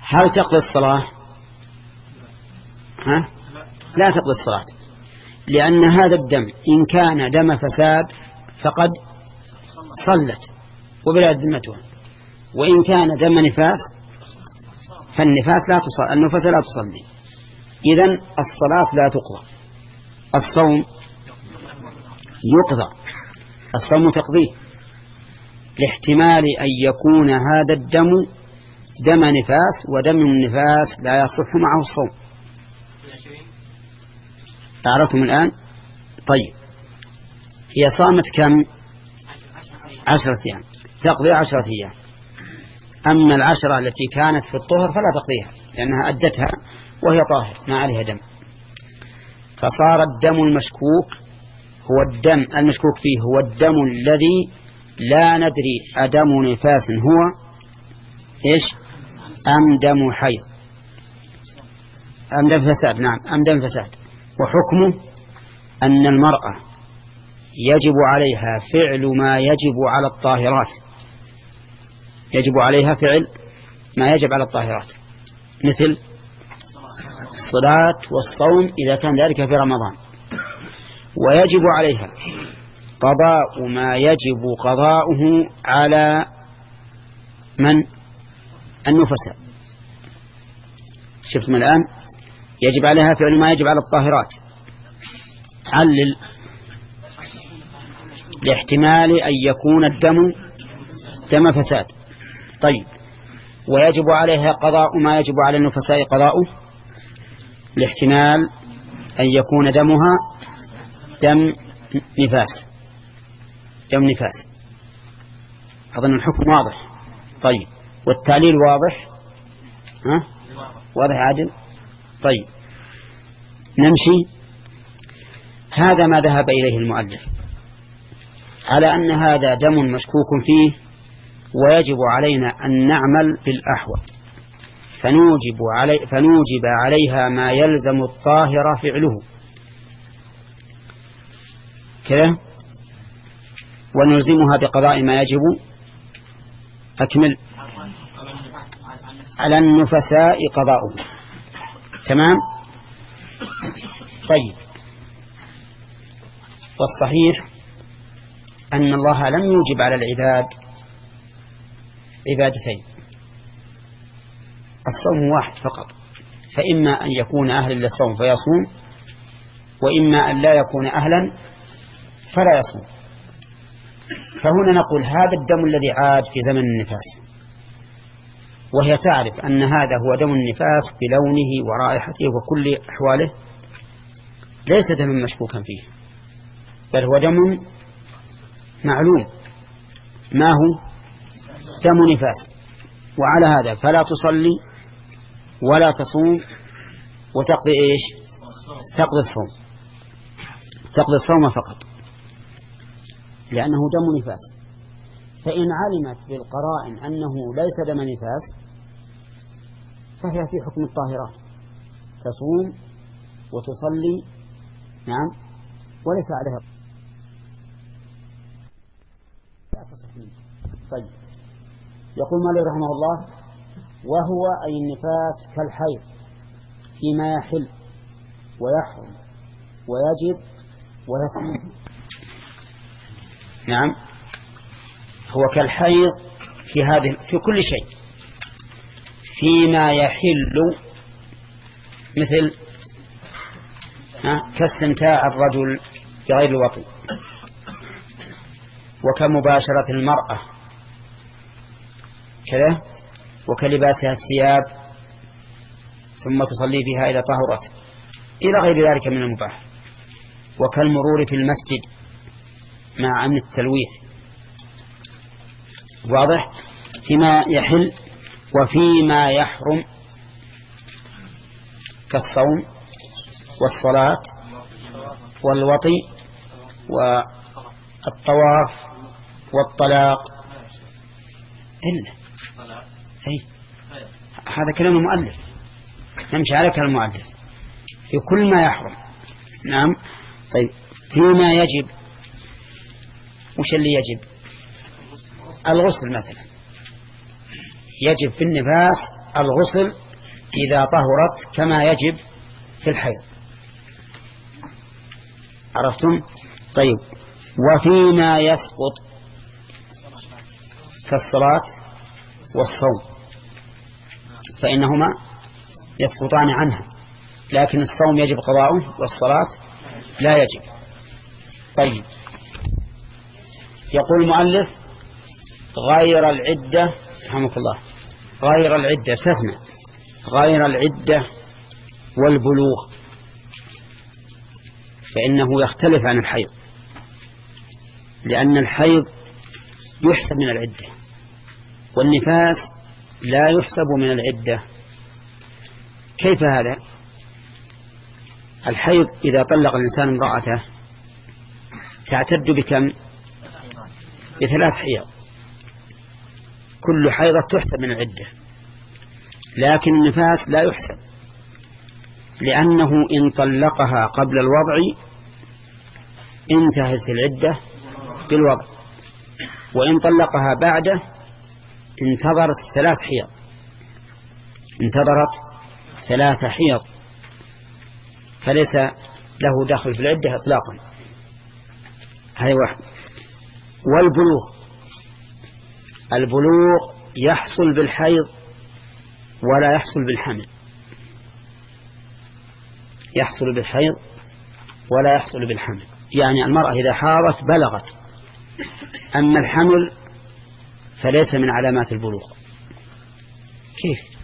هل تقضي الصلاة؟ ها؟ لا تقضي الصلاة لأن هذا الدم إن كان دم فساد فقد صلت وبلا ذمتها وإن كان دم نفاس فالنفاس لا تصلي النفس لا تصلي. إذا الصلاة لا تقضى الصوم يقضى. الصوم تقضيه. لاحتمال أن يكون هذا الدم دم نفاس ودم النفاس لا يصح معه الصوم. عرفتم الآن؟ طيب. هي صامت كم؟ عشرة أيام. تقضي عشرة أيام. أما العشرة التي كانت في الطهر فلا تقضيها لأنها أدتها وهي طاهر ما عليها دم. فصار الدم المشكوك هو الدم المشكوك فيه هو الدم الذي لا ندري أدم نفاس هو إيش؟ أم دم حيض. أم دم فساد نعم أم دم فساد. وحكمه أن المرأة يجب عليها فعل ما يجب على الطاهرات. يجب عليها فعل ما يجب على الطاهرات. مثل الصلاة والصوم إذا كان ذلك في رمضان. ويجب عليها. قضاء ما يجب قضاؤه على من؟ النفساء شفتم الآن؟ يجب عليها فعل ما يجب على الطاهرات. علل لاحتمال أن يكون الدم دم فساد. طيب. ويجب عليها قضاء ما يجب على النفساء قضاؤه لاحتمال أن يكون دمها دم نفاس. دم نفاس. أظن الحكم واضح. طيب. والتعليل واضح؟ ها؟ واضح عادل؟ طيب. نمشي. هذا ما ذهب إليه المؤلف. على أن هذا دم مشكوك فيه ويجب علينا أن نعمل بالأحوال. فنوجب, علي فنوجب عليها ما يلزم الطاهر فعله. كذا ونلزمها بقضاء ما يجب. أكمل. على النفساء قضاؤه تمام؟ طيب. والصحيح أن الله لم يوجب على العباد عبادتين. الصوم واحد فقط. فإما أن يكون أهلا للصوم فيصوم وإما أن لا يكون أهلا فلا يصوم. فهنا نقول هذا الدم الذي عاد في زمن النفاس. وهي تعرف أن هذا هو دم النفاس بلونه ورائحته وكل أحواله. ليس دما مشكوكا فيه بل هو دم معلوم. ما هو؟ دم نفاس. وعلى هذا فلا تصلي ولا تصوم وتقضي إيش؟ تقضي الصوم. تقضي الصوم فقط. لأنه دم نفاس. فإن علمت بالقرائن أنه ليس دم نفاس فهي في حكم الطاهرات. تصوم وتصلي نعم وليس عليها. طيب. يقول مالك رحمه الله وهو أي النفاس كالحيض فيما يحل ويحرم ويجب ويسمع نعم. هو كالحيض في هذه في كل شيء. فيما يحل مثل كاستمتاع الرجل بغير الوطن. وكمباشرة المرأة. كذا. وكلباسها الثياب. ثم تصلي فيها إذا طهرت إلى غير ذلك من المباح. وكالمرور في المسجد. مع أمن التلويث واضح فيما يحل وفيما يحرم كالصوم والصلاة والوطي والطواف والطلاق. إلا. أي. هذا كلام المؤلف. نمشي على كلام المؤلف. في كل ما يحرم. نعم. طيب. فيما يجب وش اللي يجب؟ الغسل مثلا. يجب في النفاس الغسل إذا طهرت كما يجب في الحيض. عرفتم؟ طيب. وفيما يسقط كالصلاة والصوم فإنهما يسقطان عنها لكن الصوم يجب قضاؤه والصلاة لا يجب. طيب. يقول المؤلف غير العدة رحمك الله غير العدة استثنى غير العدة والبلوغ فإنه يختلف عن الحيض لأن الحيض يحسب من العدة والنفاس لا يحسب من العدة. كيف هذا؟ الحيض إذا طلق الإنسان امرأته تعتد بكم؟ بثلاث حيض. كل حيضة تحسب من العدة. لكن النفاس لا يحسب. لأنه إن طلقها قبل الوضع انتهت العدة بالوضع. وإن طلقها بعده انتظرت ثلاث حيض. انتظرت ثلاث حيض. فليس له دخل في العدة إطلاقا. هذه واحد والبلوغ. البلوغ يحصل بالحيض ولا يحصل بالحمل. يحصل بالحيض ولا يحصل بالحمل. يعني المرأة إذا حاضت بلغت. أما الحمل فليس من علامات البلوغ. كيف؟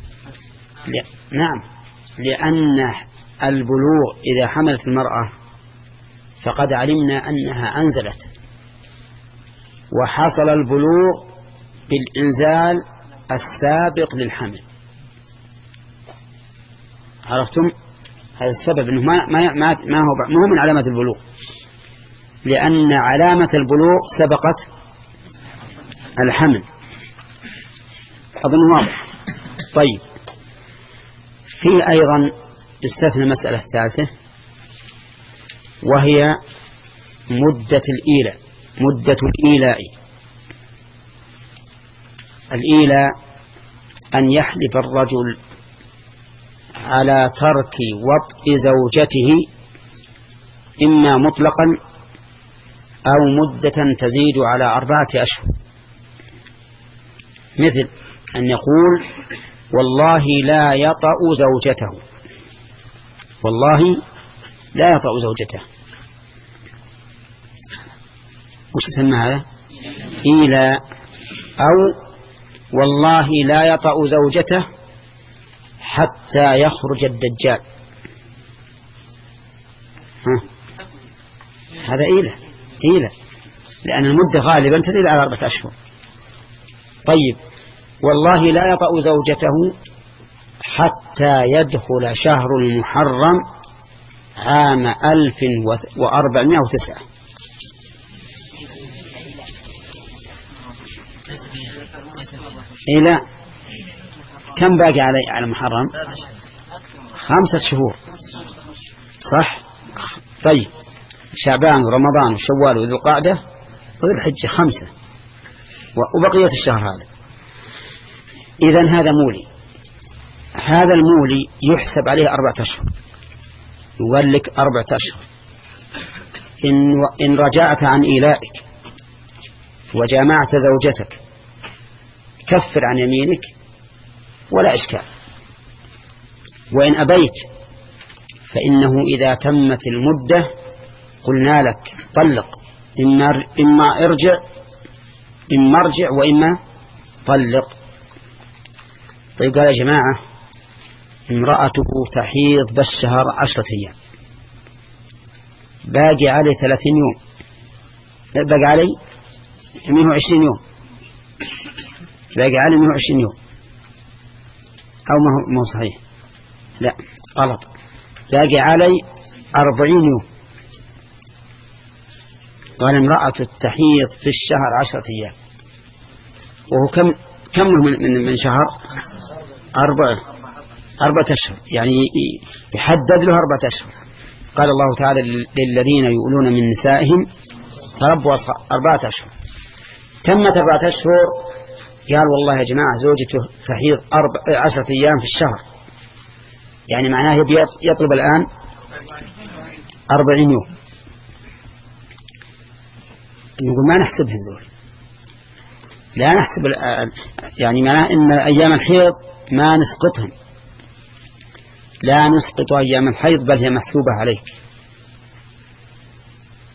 نعم. لأن البلوغ إذا حملت المرأة فقد علمنا أنها أنزلت. وحصل البلوغ بالإنزال السابق للحمل. عرفتم؟ هذا السبب أنه ما, ما, ما, ما, هو, ما هو من علامة البلوغ. لأن علامة البلوغ سبقت الحمل. أظن واضح. طيب. في أيضا استثنى مسألة ثالثة وهي مدة الإيلاء. مدة الإيلاء. الإيلاء أن يحلف الرجل على ترك وطء زوجته إما مطلقا أو مدة تزيد على أربعة أشهر. مثل أن يقول والله لا يطأ زوجته. والله لا يطأ زوجته. وش يسمى هذا؟ إيلاء أو والله لا يطأ زوجته حتى يخرج الدجال. ها؟ هذا إيلاء لا لأن المدة غالبا تزيد على أربعة أشهر. طيب والله لا يطأ زوجته حتى يدخل شهر المحرم عام ألف وأربعمائة وتسعة. إلى كم باقي علي على محرم خمسة شهور. صح؟ طيب. شعبان ورمضان وشوال وذو القعدة وذو الحجة خمسة. وبقية الشهر هذا. إذا هذا مولي. هذا المولي يحسب عليه أربعة أشهر. يقول لك أربعة أشهر. إن, إن رجعت عن إيلائك وجامعت زوجتك. كفر عن يمينك ولا إشكال. وإن أبيت فإنه إذا تمت المدة قلنا لك طلق. إما, إما ارجع إما ارجع وإما طلق. طيب قال يا جماعة امرأته تحيض بالشهر عشرة أيام. باقي علي ثلاثين يوم. باقي علي؟ مئة وعشرين يوم. باقي علي مئة وعشرين يوم. أو ما هو صحيح. لا. غلط. باقي علي أربعين يوم. قال امرأة التحيض في الشهر عشرة أيام. وهو كم كم من, من, من شهر؟ أربعة أربعة أشهر. يعني يحدد له أربعة أشهر. قال الله تعالى للذين يؤلون من نسائهم تربوا أربعة أشهر. تمت أربعة أشهر. قال والله يا جماعة زوجته تحيض أربع عشرة أيام في الشهر. يعني معناه يطلب الآن أربعين يوم. نقول ما نحسبهم ذول لا نحسب يعني معناه إن أيام الحيض ما نسقطهم. لا نسقط أيام الحيض بل هي محسوبة عليك.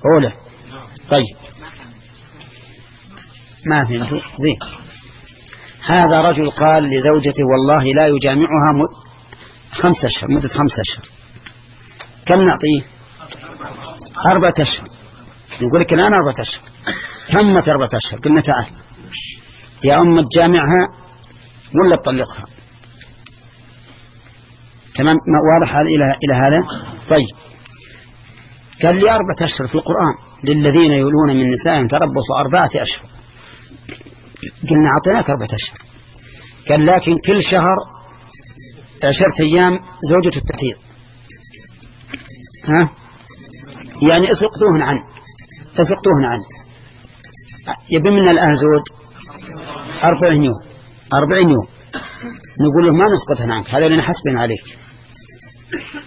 أولى. طيب. ما فهمت زين. هذا رجل قال لزوجته والله لا يجامعها مد خمسة أشهر مدة خمسة أشهر. كم نعطيه؟ أربعة أشهر. نقول لك الآن أربعة أشهر. تمت أربعة أشهر. قلنا تعال. يا أم تجامعها ولا تطلقها؟ تمام؟ واضح هذا إلى إلى هذا؟ طيب. قال لي أربعة أشهر في القرآن للذين يولون من نسائهم تربصوا أربعة أشهر. قلنا أعطيناك أربعة أشهر. قال لكن كل شهر عشرة أيام زوجة التحيض. ها؟ يعني اسقطوهن عنه. اسقطوهن عنه. يبي منا الآن زوج؟ أربعين يوم. أربعين يوم. نقول له ما نسقطهن عنك. هذا اللي نحسبهن عليك.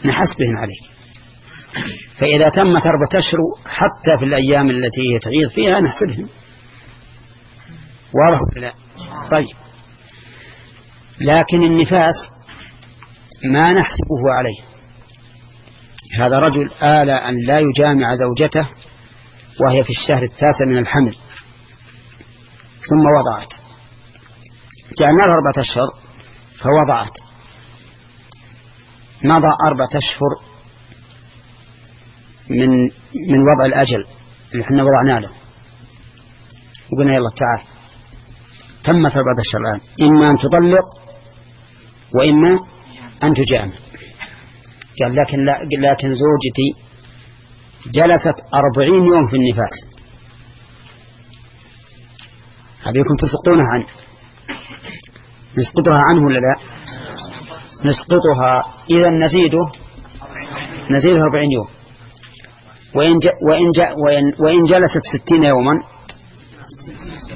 نحسبهن عليك. فإذا تمت أربعة أشهر حتى في الأيام التي هي تعيض فيها نحسبهن. واضح؟ لا. طيب. لكن النفاس ما نحسبه عليه. هذا رجل آل أن لا يجامع زوجته وهي في الشهر التاسع من الحمل. ثم وضعت. جعلنا له أربعة أشهر فوضعت. مضى أربعة أشهر من من وضع الأجل. اللي إحنا وضعنا له. وقلنا يلا تعال. أربعة أشهر الآن إما أن تطلق وإما أن تجامع. قال لكن لكن زوجتي جلست أربعين يوم في النفاس. أبيكم تسقطونها عنه؟ نسقطها عنه ولا لا؟ نسقطها. إذا نزيده نزيده أربعين يوم. وإن, ج... وإن, ج... وإن... وإن جلست ستين يوما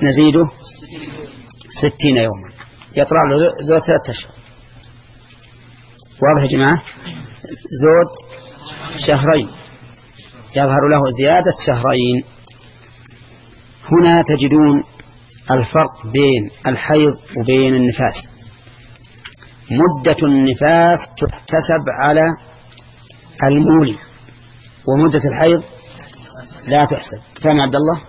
نزيده ستين يوما. يطلع له زود ثلاثة أشهر. واضح يا جماعة؟ زود شهرين. يظهر له زيادة شهرين. هنا تجدون الفرق بين الحيض وبين النفاس. مدة النفاس تحتسب على المولي ومدة الحيض لا تحسب. فهم عبد الله؟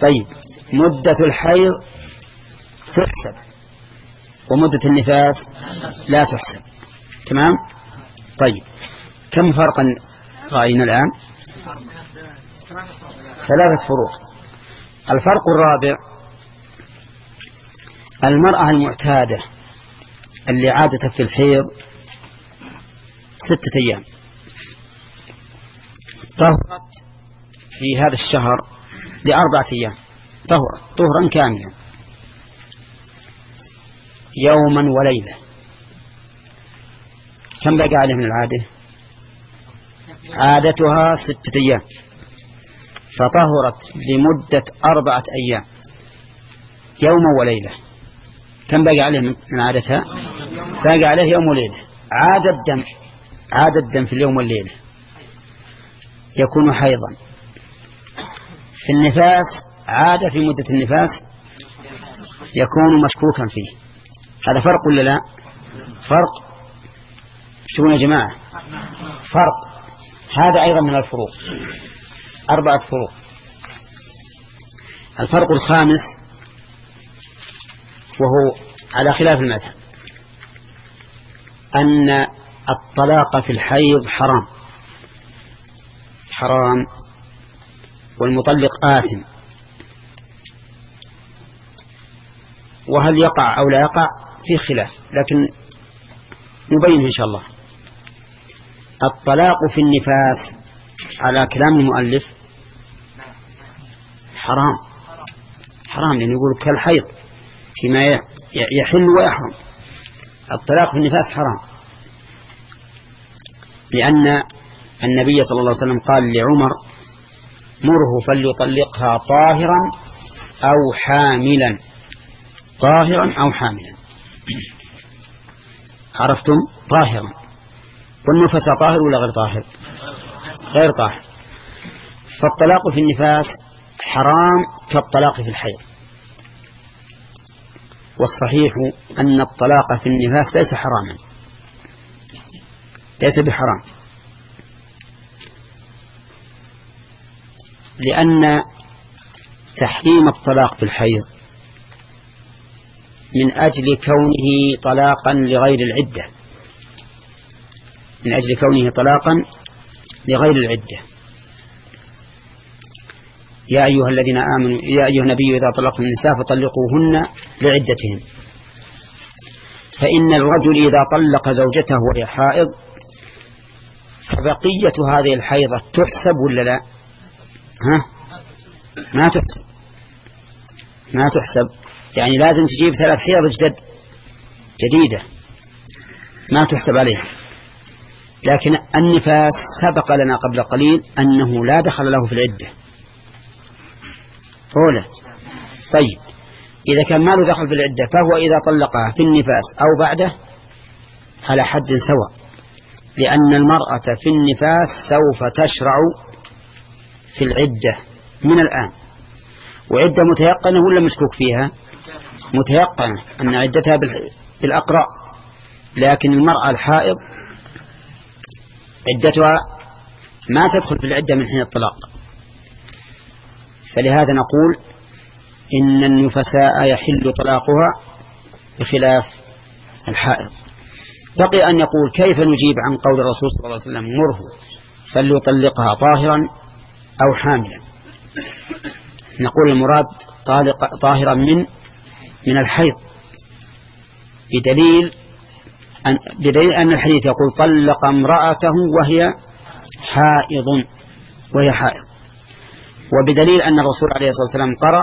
طيب. مدة الحيض تحسب ومدة النفاس لا تحسب. تمام؟ طيب. كم فرقا رأينا الآن؟ ثلاثة فروق. الفرق الرابع المرأة المعتادة اللي عادت في الحيض ستة أيام. طهرت في هذا الشهر لأربعة أيام. طهرا طهرا كاملا. يوما وليلة. كم بقى عليه من العادة؟ عادتها ستة أيام. فطهرت لمدة أربعة أيام. يوما وليلة. كم باقي عليه من عادتها؟ باقي عليه يوم وليلة. عاد الدم. عاد الدم في اليوم والليلة. يكون حيضا. في النفاس عاد في مدة النفاس يكون مشكوكا فيه. هذا فرق ولا لا؟ فرق. شو يا جماعة. فرق. هذا أيضا من الفروق. أربعة فروق. الفرق الخامس وهو على خلاف المذهب. أن الطلاق في الحيض حرام. حرام. والمطلق آثم. وهل يقع أو لا يقع في خلاف لكن نبين إن شاء الله. الطلاق في النفاس على كلام المؤلف حرام. حرام لأنه يقول كالحيض فيما يحل ويحرم. الطلاق في النفاس حرام. لأن النبي صلى الله عليه وسلم قال لعمر مره فليطلقها طاهرا أو حاملا. طاهرا أو حاملا. عرفتم؟ طاهرا. والنفس طاهر ولا غير طاهر؟ غير طاهر. فالطلاق في النفاس حرام كالطلاق في الحيض. والصحيح أن الطلاق في النفاس ليس حراما. ليس بحرام. لأن تحريم الطلاق في الحيض من أجل كونه طلاقا لغير العدة. من أجل كونه طلاقا لغير العدة. يا أيها الذين آمنوا يا أيها النبي إذا طلقتم النساء فطلقوهن لعدتهن. فإن الرجل إذا طلق زوجته وهي حائض فبقية هذه الحيضة تحسب ولا لا؟ ها؟ ما تحسب. ما تحسب. يعني لازم تجيب ثلاث حيض جدد جديدة ما تحسب عليها. لكن النفاس سبق لنا قبل قليل أنه لا دخل له في العدة. أولى. طيب. إذا كان ما له دخل في العدة فهو إذا طلقها في النفاس أو بعده على حد سواء. لأن المرأة في النفاس سوف تشرع في العدة من الآن. وعدة متيقنة ولا مشكوك فيها؟ متيقنة أن عدتها بالأقراء لكن المرأة الحائض عدتها ما تدخل في العدة من حين الطلاق. فلهذا نقول إن النفساء يحل طلاقها بخلاف الحائض. بقي أن يقول كيف نجيب عن قول الرسول صلى الله عليه وسلم مره فليطلقها طاهرا أو حاملا. نقول المراد طالق طاهرا من من الحيض. بدليل أن بدليل أن الحديث يقول طلق امرأته وهي حائض وهي حائض. وبدليل أن الرسول عليه الصلاة والسلام قرأ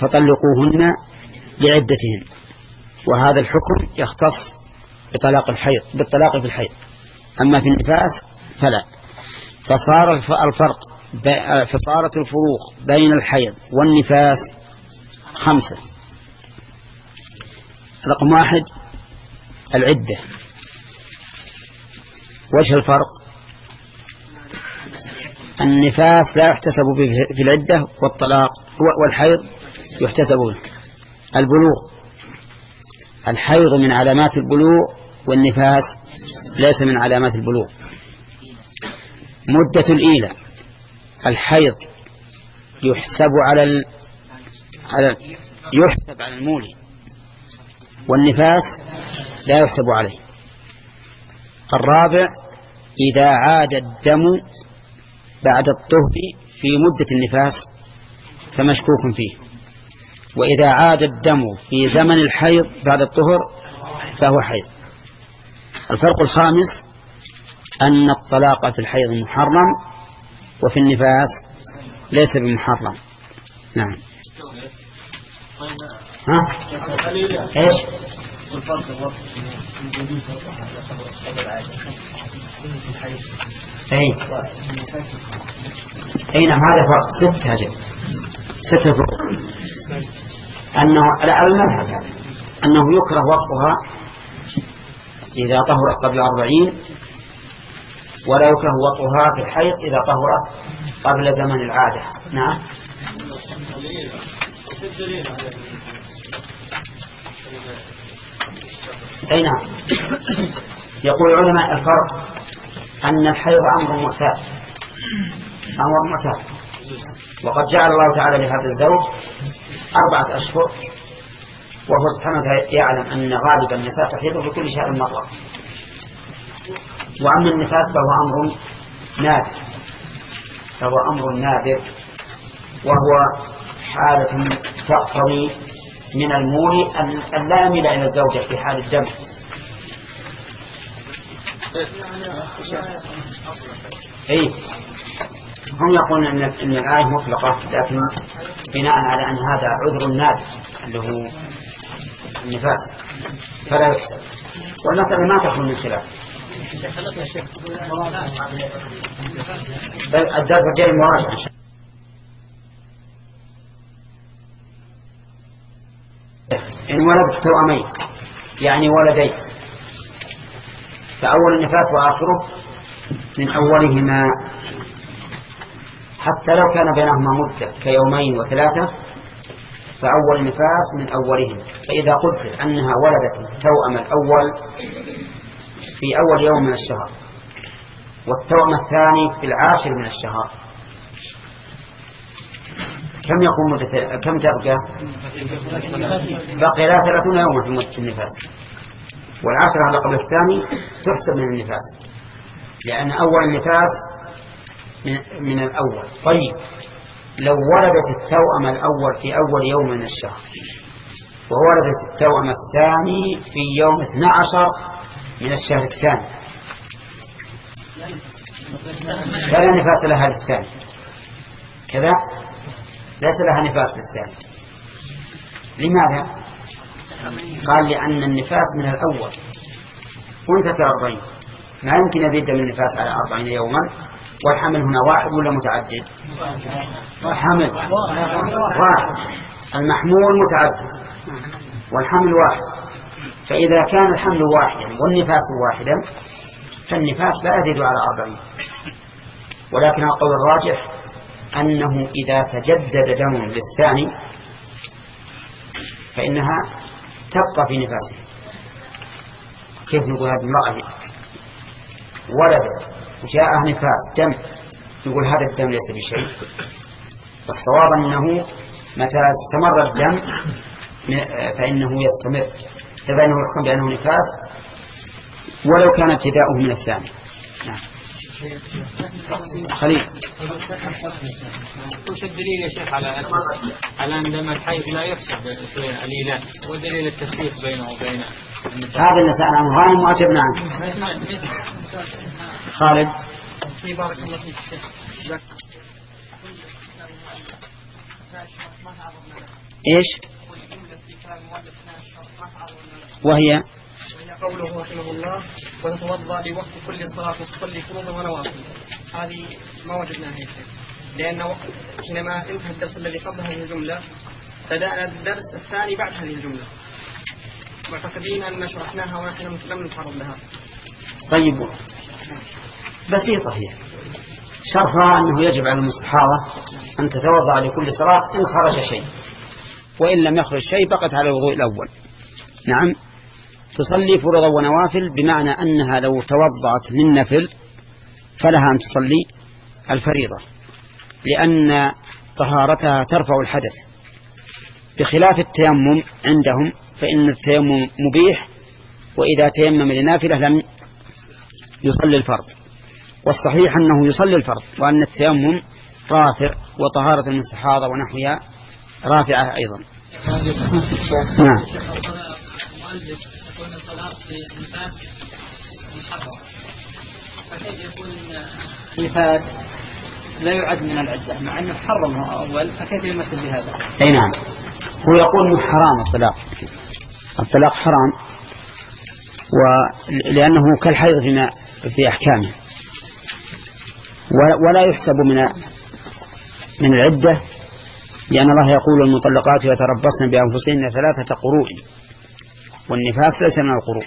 فطلقوهن لعدتهن. وهذا الحكم يختص بطلاق الحيض بالطلاق في الحيض. أما في النفاس فلا. فصار الفرق فصارت الفروق بين الحيض والنفاس خمسة. رقم واحد العدة. وجه الفرق؟ النفاس لا يحتسب في العدة والطلاق والحيض يحتسب به. البلوغ. الحيض من علامات البلوغ والنفاس ليس من علامات البلوغ. مدة الإيلة الحيض يحسب على ال... على يحسب على المولي والنفاس لا يحسب عليه. الرابع إذا عاد الدم بعد الطهر في مدة النفاس فمشكوك فيه. وإذا عاد الدم في زمن الحيض بعد الطهر فهو حيض. الفرق الخامس أن الطلاق في الحيض محرم وفي النفاس ليس بمحرم. نعم. ها؟ إيش؟ اي اي نعم هذا فرق. ستة أجل ستة فرق أنه على المذهب أنه يكره وقتها إذا طهرت قبل أربعين ولا يكره وطئها في الحيض إذا طهرت قبل زمن العادة. نعم. أي نعم. يقول العلماء الفرق أن الحيض أمر معتاد أمر معتاد وقد جعل الله تعالى لهذا الزوج أربعة أشهر وهو سبحانه يعلم أن غالب النساء تحيض في كل شهر مرة وأما النفاس فهو أمر نادر. فهو أمر نادر وهو حالة تقتضي من المول أن لا يميل إلى الزوجة في حال الدم. أي هم يقولون أن أن الآية مطلقة لكن بناء على أن هذا عذر نادر اللي هو النفاس. فلا يحسب والمسألة ما تخلو من خلاف. الدرس الجاي مراجعة إن ولدت توأمين يعني ولدين. فأول النفاس وآخره من أولهما. حتى لو كان بينهما مدة كيومين وثلاثة فأول النفاس من أولهما. فإذا قدر أنها ولدت التوأم الأول في أول يوم من الشهر والتوأم الثاني في العاشر من الشهر. كم يقوم كم تبقى؟ بقي لها ثلاثون يوما في مدة النفاس. والعاشر على قبل الثاني تحسب من النفاس لأن أول النفاس من, من الأول. طيب لو ولدت التوأم الأول في أول يوم من الشهر وولدت التوأم الثاني في يوم 12 من الشهر الثاني. فلا نفاس لها للثاني. كذا؟ ليس لها نفاس للثاني. لماذا؟ قال لأن النفاس من الأول. أنثى أربعين. ما يمكن يزيد من النفاس على أربعين يوما؟ والحمل هنا واحد ولا متعدد؟ والحمل واحد. المحمول متعدد والحمل واحد. فإذا كان الحمل واحدا والنفاس واحدا فالنفاس لا يزيد على أربعين ولكن القول الراجح أنه إذا تجدد دم للثاني فإنها تبقى في نفاسه. كيف نقول هذه المرأة ولدت وجاءها نفاس دم نقول هذا الدم ليس بشيء. والصواب أنه متى استمر الدم فإنه يستمر. فبينه الحكم بأنه نفاس ولو كان ابتداؤه من الثاني. نعم. خليل. وش الدليل يا شيخ على على أن دم الحيض لا يفسد في الإيلاء ودليل التفريق بينه وبين هذا اللي سأل عنه غانم وأجبنا عنه. خالد. بارك الله فيك إيش؟ وهي قوله رحمه الله وتتوضأ لوقت كل صلاة وتصلي فروضا ونوافل. هذه ما وجدناها يا شيخ لأن حينما انتهى الدرس الذي قبل هذه الجمله بدأنا الدرس الثاني بعد هذه الجملة. معتقدين أن شرحناها ونحن لم نتعرض لها. طيب. بسيطة هي. شرحها أنه يجب على المستحاضة أن تتوضأ لكل صلاة إن خرج شيء. وإن لم يخرج شيء بقت على الوضوء الأول. نعم. تصلي فرضا ونوافل بمعنى أنها لو توضأت للنفل فلها أن تصلي الفريضة لأن طهارتها ترفع الحدث. بخلاف التيمم عندهم فإن التيمم مبيح وإذا تيمم لنافلة لم يصلي الفرض. والصحيح أنه يصلي الفرض وأن التيمم رافع وطهارة المستحاضة ونحوها رافعة أيضا. نعم. يكون الطلاق في النفاس محرم. فكيف يكون النفاس لا يعد من العدة مع أنه حرمه أول فكيف يمثل بهذا؟ أي نعم. هو يقول إنه حرام الطلاق. الطلاق حرام ولأنه كالحيض فيما في أحكامه. ولا يحسب من من العدة لأن الله يقول المطلقات يتربصن بأنفسهن ثلاثة قروء. والنفاس ليس من القروء.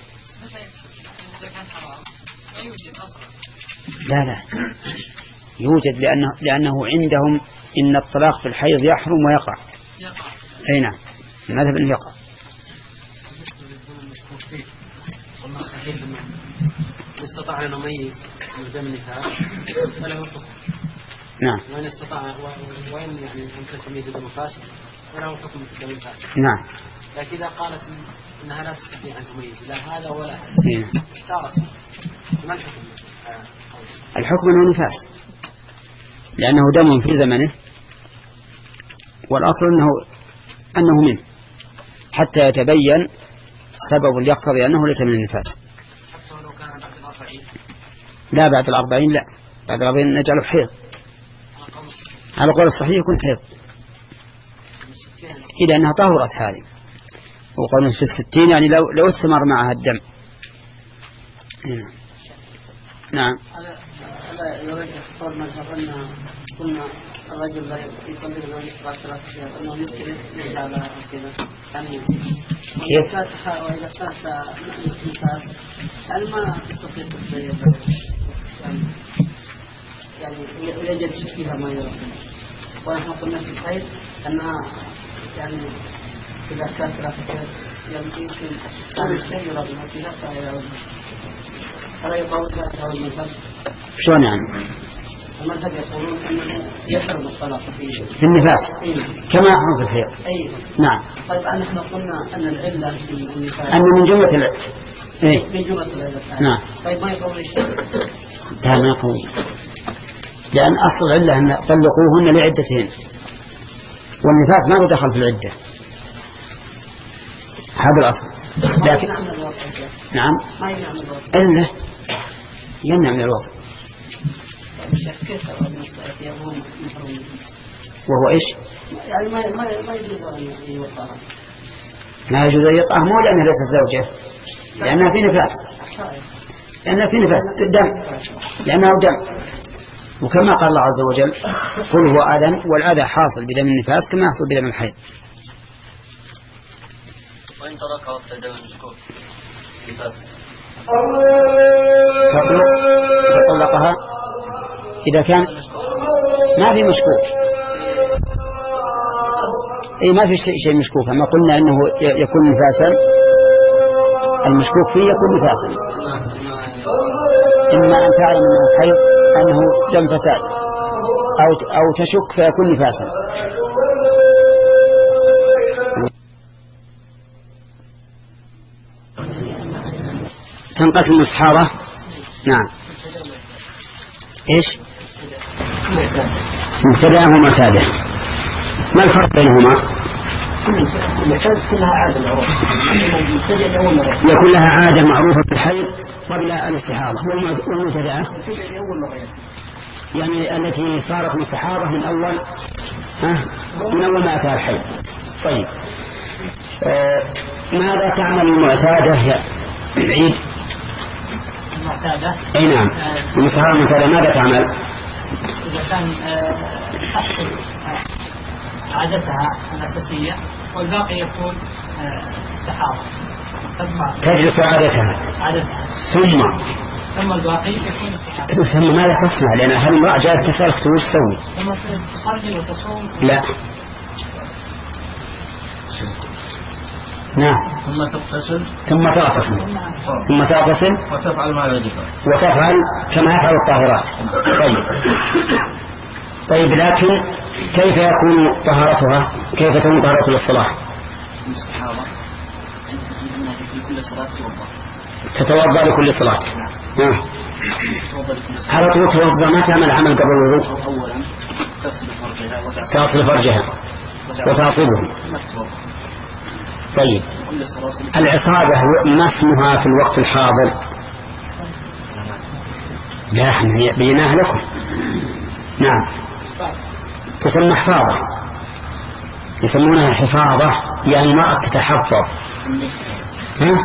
لا لا. يوجد لأنه, لأنه عندهم إن الطلاق في الحيض يحرم ويقع. أي نعم. المذهب أنه يقع. استطاع أن يميز من دم النفاس فله حكم. نعم. وإن استطاع وإن يعني أن تميز دم الفاسد فله حكم دم الفاسد. نعم. لكن إذا قالت أنها لا تستطيع أن تميز لا هذا ولا هذا. إيه. اختارت ما الحكم؟ الحكم أنه نفاس. لأنه دم في زمنه. والأصل أنه أنه منه. حتى يتبين سبب يقتضي أنه ليس من النفاس. لا بعد الأربعين لا. بعد الأربعين نجعله حيض. على قول الصحيح. يكون حيض. إلى أنها طهرت هذه. وقال في الستين يعني لو, لو استمر معها الدم. نعم. هذا لو مذهب قلنا الرجل لا لو ثلاث أنه يمكن كذا يعني فاتح فات النفاس هل ما تستطيع يعني يعني يجد فيها ما يرى. ونحن قلنا في الخير أنها يعني إذا كان ثلاثة يمكن أن يرى بما فيها فلا فلا يقاوم ذلك أو المذهب شلون يعني؟ المذهب يقولون أنه يحرم الطلاق في في النفاس. كما يحرم في الحيض. أي نعم. طيب نحن قلنا أن العلة في النفاس أن من جملة العلة. إيه. من جملة العلة نعم. طيب ما يقول شيء لا ما يقول لأن أصل العلة أن طلقوهن لعدتهن. والنفاس ما له دخل في العدة. هذا الأصل. لكن نعم. ما يمنع من الوضع إلا يمنع من الوضع وهو إيش؟ يعني ما ما ما يجوز أن يوقعها لا يجوز أن يطعه مو لأنها ليست زوجة. لأنها في نفاس. لأنها في نفاس. دم. لأنه دم. وكما قال الله عز وجل قل هو أذى والأذى حاصل بدم النفاس كما يحصل بدم الحيض. وإن ترك وقت الدم المشكوك نفاس فطلقها إذا كان ما في مشكوك. أي ما في شيء شيء مشكوك. ما قلنا أنه يكون نفاسا المشكوك فيه يكون نفاسا. إما أن تعلم أنه حيض أنه دم فساد أو أو تشك فيكون نفاسا. تنقسم الصحابة نعم. إيش؟ مبتدا ومعتاده ما الفرق بينهما؟ يكون لها عادة معروفة في الحيض قبل الاستحاضة والمبتدأة يعني التي صارت مستحاضة من أول ها؟ من أول ما أتى الحيض طيب. آه ماذا تعمل المعتادة العيد المعتادة أي نعم. المستحاضة المعتادة ماذا تعمل؟ إذا كان تحصل عادتها الأساسية والباقي يكون استحاضة. تجلس عادتها؟ عادتها. ثم. ثم الباقي يكون استحاضة. ثم ماذا تصنع؟ لأن هذه المرأة جاءت تسألك وش تسوي؟ ثم تصلي وتصوم. لا. نعم. ثم تغتسل ثم تغتسل ثم تغتسل وتفعل ما يجب. وتفعل كما يفعل الطاهرات. طيب. طيب لكن كيف يكون طهارتها؟ كيف تكون طهارة للصلاة الاستحاضة في كل صلاة. توضأ تتوضأ لكل صلاة. نعم على طول توضأ ما تعمل عمل قبل الوضوء؟ أولا تغسل فرجها وتعصب. فرجها. وتعصبه. طيب. العصابة ما اسمها في الوقت الحاضر. لا إحنا بيناها لكم. نعم. تسمى حفاظة. يسمونها حفاظة يعني المرأة تتحفظ. ها؟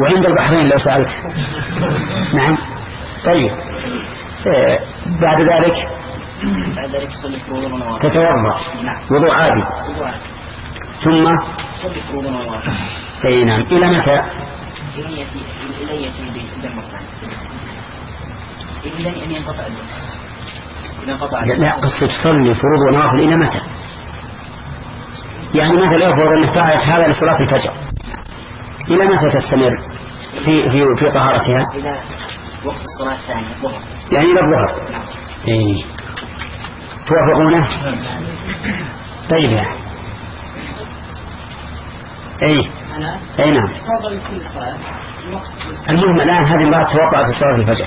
وعند البحرين لو سألت. نعم. طيب. آه، بعد ذلك بعد ذلك تصلي تتوضأ. نعم. وضوء عادي. ثم أي نعم إلى متى؟ إلى إلى يأتي بالدم الثاني إلى أن ينقطع الدم الدم لا قصة تصلي فروض ونوافل إلى متى؟ يعني مثلا يفرض انك فعلت هذا لصلاة الفجر إلى متى تستمر في في في طهارتها؟ إلى وقت الصلاة الثانية الظهر يعني إلى الظهر نعم اي توافقونه؟ طيب يا أي. أنا؟ أي نعم. كل المهم الآن هذه المرأة توقعت في صلاة الفجر.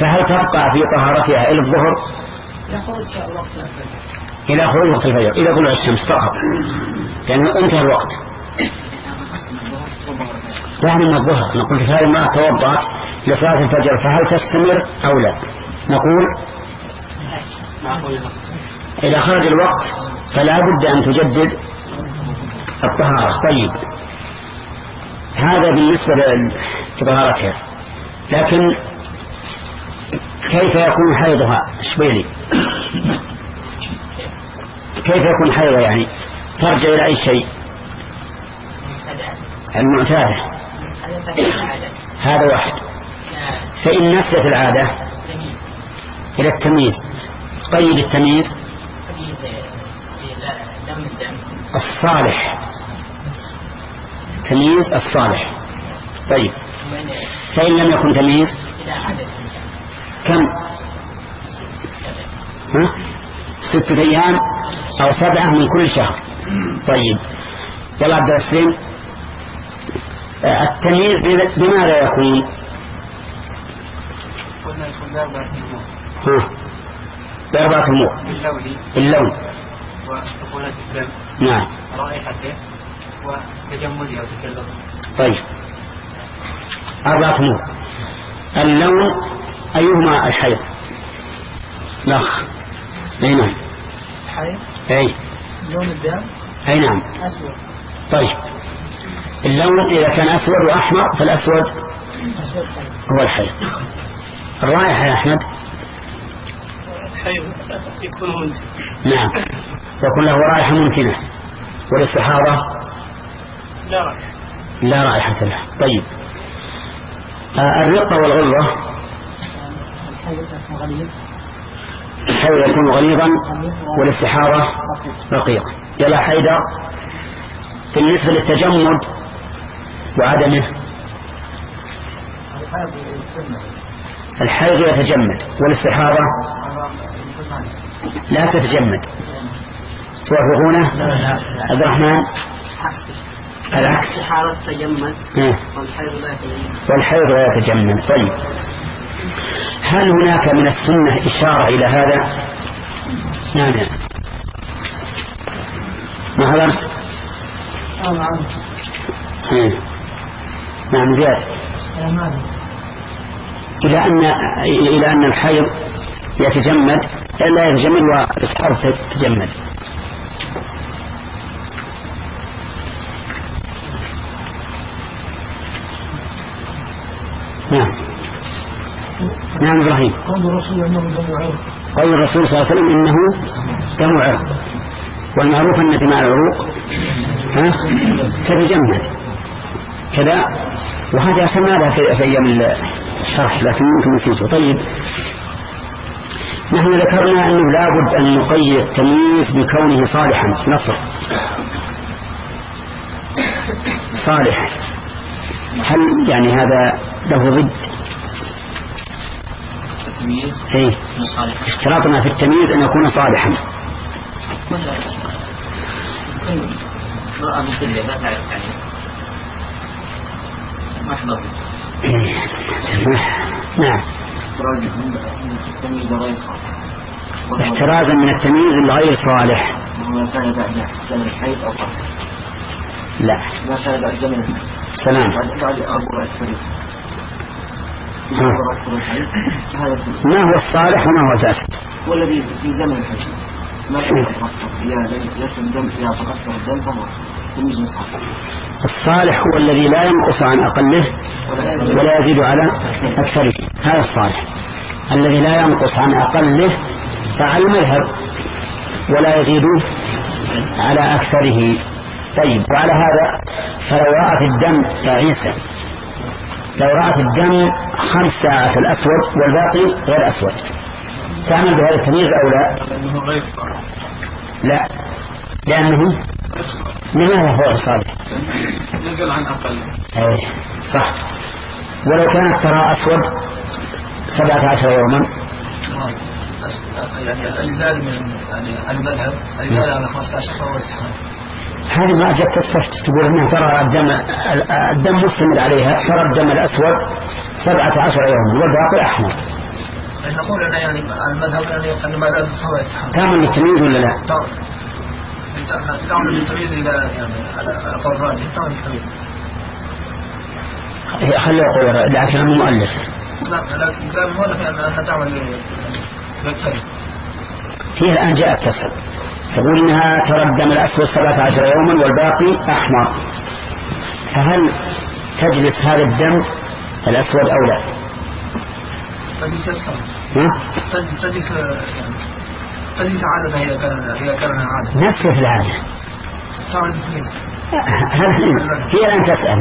فهل تبقى في طهارتها إلى الظهر؟ يخرج وقت الفجر. إلى خروج وقت الفجر. إلى طلوع الشمس فقط. لأنه انتهى الوقت. يعني من الظهر. نقول في هذه المرأة توضأت لصلاة الفجر فهل تستمر أو لا؟ نقول إذا خرج الوقت فلا بد أن تجدد الطهارة طيب. هذا بالنسبة لطهارتها لكن كيف يكون حيضها؟ شبيلي كيف يكون حيضها يعني؟ ترجع إلى أي شيء؟ المعتادة. هذا واحد. فإن نفذت العادة إلى التمييز. طيب التمييز؟ تمييز دم. الدم الصالح. تمييز الصالح. طيب. فإن لم يكن تمييز؟ كم؟ ها؟ ستة أيام أو سبعة من كل شهر. طيب. يلا عبد السليم التمييز بماذا يكون؟ قلنا يكون بأربعة أمور بأربعة أمور باللون. الدم نعم. رائحته وتجمده أو تكلفه طيب. أربعة أمور اللون أيهما الحيض؟ الأخ. أي نعم. حي أي. لون الدم. أي نعم. أسود. طيب. اللون إذا كان أسود وأحمر فالأسود أسود هو الحيض. الرائحة يا أحمد؟ يكون منتج نعم. يكون له رائحة ممكنة. والاستحاضة لا رائحة. لا رائحة له طيب. آه، الرقة والغلظة. الحي يكون غليظ الحيض يكون غليظا والاستحاضة رقيقة. يلا حيدر بالنسبة للتجمد وعدمه. الحيض يتجمد والاستحاضة لا تتجمد. توافقونه عبد الرحمن؟ العكس استحارة تجمد إيه. والحيض لا يتجمد. والحيض لا يتجمد. طيب. هل هناك من السنة إشارة إلى هذا؟ نعم. نعم ما هذا أمس؟ نعم إيه. نعم زياد. نعم إلى أن إلى أن الحيض يتجمد لا يتجمد والإسحار تتجمد. نعم. نعم إبراهيم. قول الرسول أنه دم عرق قول الرسول صلى الله عليه وسلم إنه دم عرق والمعروف أن دماء العروق ها تتجمد. كذا. وهذا سمعنا في, في أيام الشرح لكن يمكن نسيته طيب. نحن ذكرنا أنه لابد أن نقيد التمييز بكونه صالحا. نصر. صالح هل يعني هذا له ضد؟ التمييز؟ مصالح اشتراطنا في التمييز أن يكون صالحا. امرأة مثلية لا تعرف يعني ما حضر نعم. احترازا من التمييز الغير صالح. كان بعد زمن الحيض قبل. لا. ما كان بعد زمن سلام. بعد. ما هو الصالح وما هو الفاسد؟ والذي في زمن الحيض. ما كان لم يتم الدم إذا تكثر الدم فهو. الصالح هو الذي لا ينقص عن أقله ولا يزيد على أكثره. هذا الصالح. الذي لا ينقص عن أقله فعلى المذهب ولا يزيد على أكثره. طيب وعلى هذا فلو رأت الدم يا عيسى لو رأت الدم خمس ساعات الأسود والباقي غير أسود تعمل بهذا التمييز أو لا؟ لأنه غير صالح. لا. لأنه لماذا هو صالح؟ نزل عن أقل. أي صح. ولو كانت ترى أسود سبعة عشر يوما. يعني اللي زاد من يعني المذهب اللي زاد على 15 فهو استحمام هذه ما جت تقول انها ترى الدم الدم مستمر عليها ترى الدم الأسود سبعة عشر يوما والباقي أحمر. نقول أنا يعني المذهب يعني أن ما زاد فهو يتحمل. تعمل بالتمييز ولا لا؟ تعمل إلى على راجح تعمل خليه يقول لكن المؤلف لا لكن تعمل هي الان جاءت تسأل تقول انها ترى الدم الاسود سبعة عشر يوما والباقي احمر فهل تجلس هذا الدم الاسود أو لا؟ تجلس؟ تجلس تجلس عادة إذا كان إذا كان عادة. نفس العادة. تعمل هذا هي الان تسأل.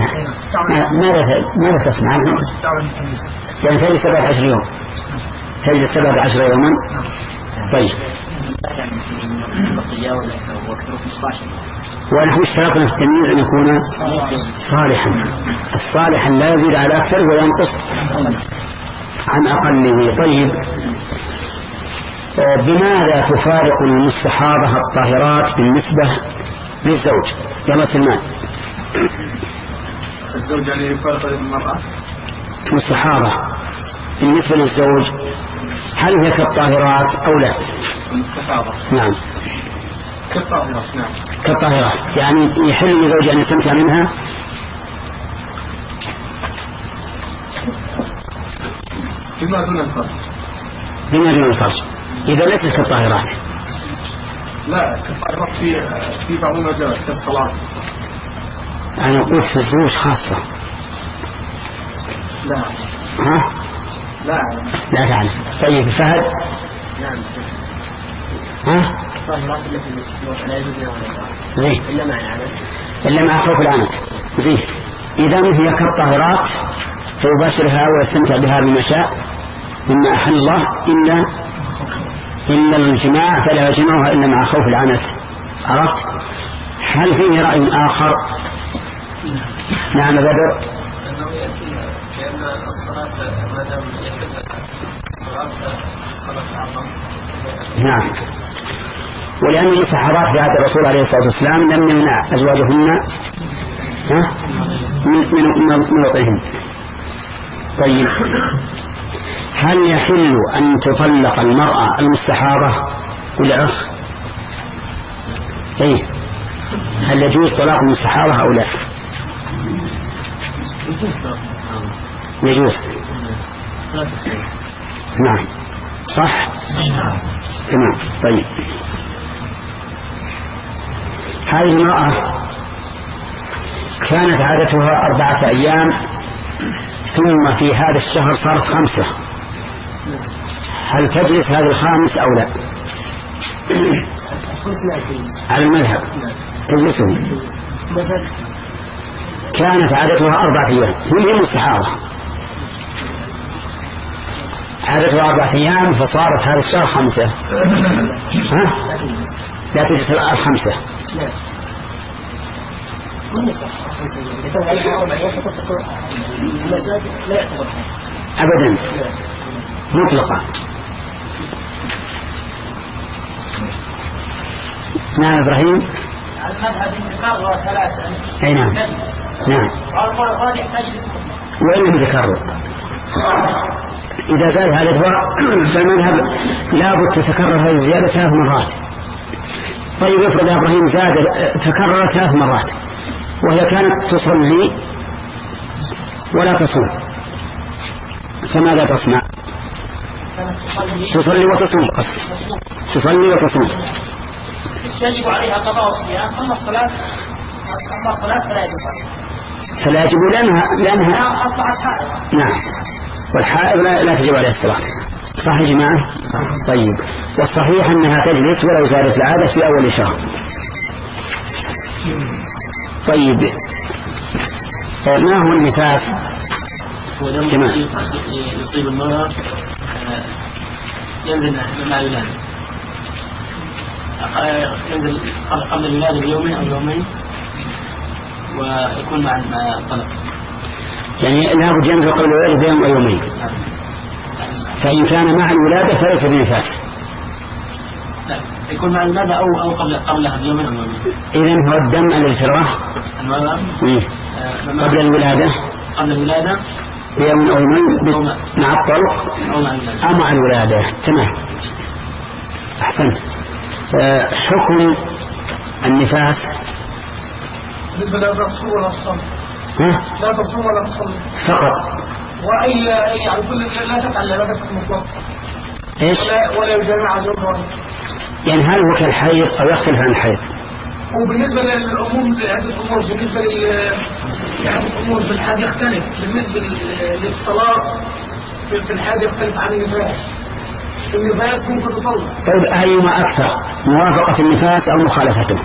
ماذا ماذا تصنع؟ تعمل بالتمييز يعني تجلس سبعة عشر يوم. تجلس سبعة عشر يوما. طيب. بقية ولا وأكثر 15 ونحن اشترطنا في التمييز أن يكون صالحا. الصالح لا يزيد على أكثر وينقص عن أقله. طيب. بماذا تفارق المستحاضة الطاهرات بالنسبة للزوج؟ يا سلمان الزوج يعني يفرق المرأة؟ مستحاضة. بالنسبة للزوج هل هي كالطاهرات أو لا؟ المستحاضة. نعم. كالطاهرات نعم. كالطاهرات. يعني يحل لزوج أن يستمتع منها؟ بما دون الفرق بما دون الفرج. إذا ليست كالطاهرات لا كالطاهرات في في بعض المجالات كالصلاة أنا أقول في الزوج خاصة. لا. ها؟ لا. لا تعلم طيب فهد؟ نعم ها؟ الطاهرات التي لا يجوز لها ولا زين. إلا مع العمل إلا مع خوف العنت زين. إذا هي كالطاهرات فيباشرها ويستمتع بها بما شاء. مما أحل الله إلا إلا الجماع فلا يجمعها إلا مع خوف العنت. عرفت؟ هل فيه رأي آخر؟ نعم بدر. يأتي لأن الصلاة ما دام نعم. ولأن المصحبات في عهد الرسول عليه الصلاة والسلام لم يمنع أزواجهن من من من وطئهن طيب. هل يحل أن تطلق المرأة المستحاضة كل أخ؟ إيه هل يجوز طلاق المستحاضة أو لا؟ يجوز نعم صح؟ تمام طيب هذه المرأة كانت عادتها أربعة أيام ثم في هذا الشهر صارت خمسة هل تجلس هذه الخامس أو لا؟ على المذهب. تجلسه كانت عادتها أربعة أيام. وهي مستحاضة عادتها أربعة أيام فصارت هذا الشهر خمسة. ها؟ لا تجلس الخمسة أبدا. مطلقة نعم إبراهيم. المذهب انتقاضها ثلاثة. أي نعم. نعم. والراجح تجلس وإن لم يتكرر إذا زاد هذا الدواء فالمذهب لابد تتكرر هذه الزيادة ثلاث مرات. طيب افرض يا إبراهيم زاد تكرر ثلاث مرات. وهي كانت تصلي ولا تصوم. فماذا تصنع؟ تصلي وتصوم. قصد تصلي وتصوم. يجب عليها قضاء الصيام أما الصلاة أما الصلاة فلا يجب عليها فلا يجب لأنها لأنها أصبحت حائضة. نعم. والحائض لا, لا تجب عليها الصلاة. صح يا جماعة؟ طيب. والصحيح أنها تجلس ولو زادت العادة في أول شهر. طيب. آه، ما هو النفاس؟ جماعة. يصيب المرأة ينزل مع الولادة ينزل قبل الولادة بيوم أو يومين ويكون مع مع الطلق يعني لابد ينزل قبل الولادة بيوم أو يومين. فإن كان مع الولادة فليس بنفاس. يكون مع الولادة أو أو قبل قبلها بيوم أو يومين. إذن هو الدم الذي تراه إيه. آه، قبل الولادة. قبل الولادة. بيوم أو يومين ب- مع الطلق أو مع الولادة أو تمام. أحسنت. آه، حكم النفاس. بالنسبة لا تصوم ولا تصلي. لا تصوم ولا تصلي. فقط. وأي يعني كل لا تفعل عبادة مطلقة إيش؟ ولا ولا يجامع زوجها يعني هل هو كالحيض أو يختلف عن الحيض؟ وبالنسبة للأمور لعدة أمور بالنسبة لل لعدة أمور في الحاد يختلف. بالنسبة لل- للطلاق في الحاد يختلف عن النفاس. النفاس ممكن تطلق. طيب أيما أكثر؟ موافقة النفاس أو مخالفته؟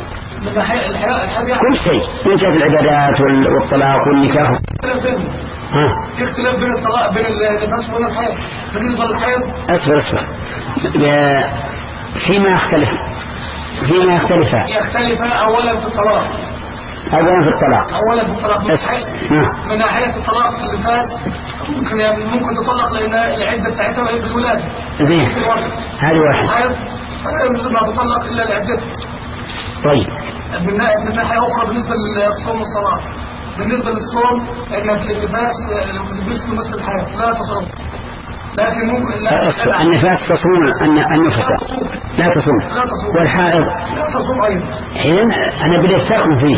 كل شيء. من جهة العبادات وال- والطلاق والنكاح. في اختلاف بين الطلاق بين النفاس وبين الحيض. بالنسبة للحيض. أصبر أصبر. فيما يختلف فيما يختلفان يختلف أولا في الطلاق. أولا في الطلاق. أولا في الطلاق. من اصبر ناحية- الطلاق النفاس ممكن ممكن تطلق لأن العدة بتاعتها وهي بالولادة زين. هذه واحد يجوز ما تطلق إلا لعدتها طيب. من نا- من ناحية أخرى بالنسبة للصوم والصلاة. بالنسبة للصوم أن النفاس مثل مثل الحياة لا تصوم. لكن ممكن لا اصبر لا- النفاس تصوم الن- لا النفساء تصوم. لا تصوم. والحائض. لا تصوم أيضا. حين أنا بدي أفترق فيه.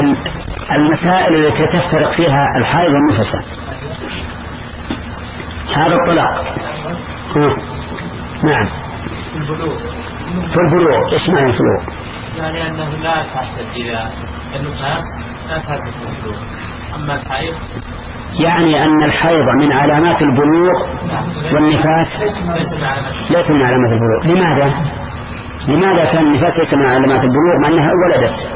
ال- المسائل التي تفترق فيها الحائض والنفساء هذا الطلاق. نعم. في البلوغ إيش معنى البلوغ؟ يعني أنه لا تحسب إلى النفاس لا تحسب في البلوغ. أما الحيض يعني أن الحيض من علامات البلوغ والنفاس ليس من علامات البلوغ. لماذا؟ لماذا كان النفاس ليس من علامات البلوغ؟ مع أنها ولدت.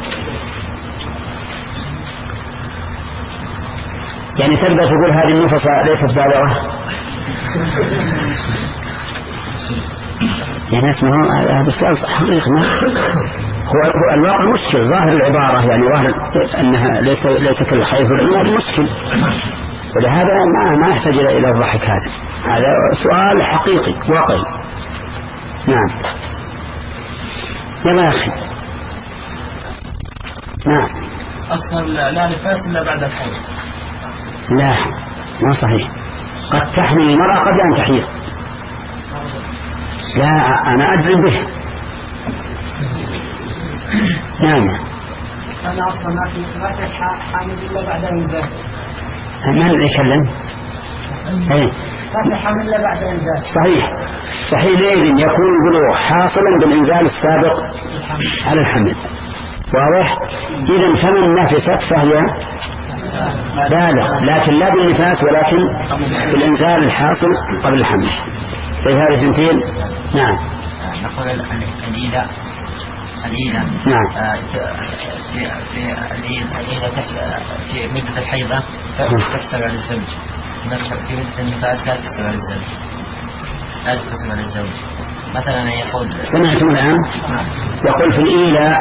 يعني تقدر تقول هذه النفس ليست بالغة؟ يعني اسمه هذا السؤال حقيقي ما؟ هو الواقع مشكل ظاهر العبارة يعني ظاهر أنها ليس ليس كالحيض مشكل. ولهذا ما ما يحتاج إلى الضحك هذا. هذا سؤال حقيقي واقعي. نعم. يلا يا أخي. نعم. أصلا لا نفاس إلا بعد الحيض. لا ما صحيح. قد تحمل المرأة قبل أن تحيض. لا أنا أجزم به. نعم. أنا أصلا ما إلا بعد من اللي يتكلم؟ أي حامل إلا بعد إنزال صحيح فحينئذ يكون البلوغ حاصلا بالإنزال السابق على الحمل واضح؟ إذا فمن نفست فهي بالغ لكن لا بالنفاس ولكن بالإنزال الحاصل قبل الحمل طيب هذه اثنتين نعم. نقول الإيلة الإيلة نعم. آه، في في الإيلة تحس- في مدة الحيضة تحسب على الزوج. في مدة النفاس لا تحسب على الزوج. لا تحسب على الزوج. مثلا يقول سمعتم الآن؟ نعم. يقول في الإيلة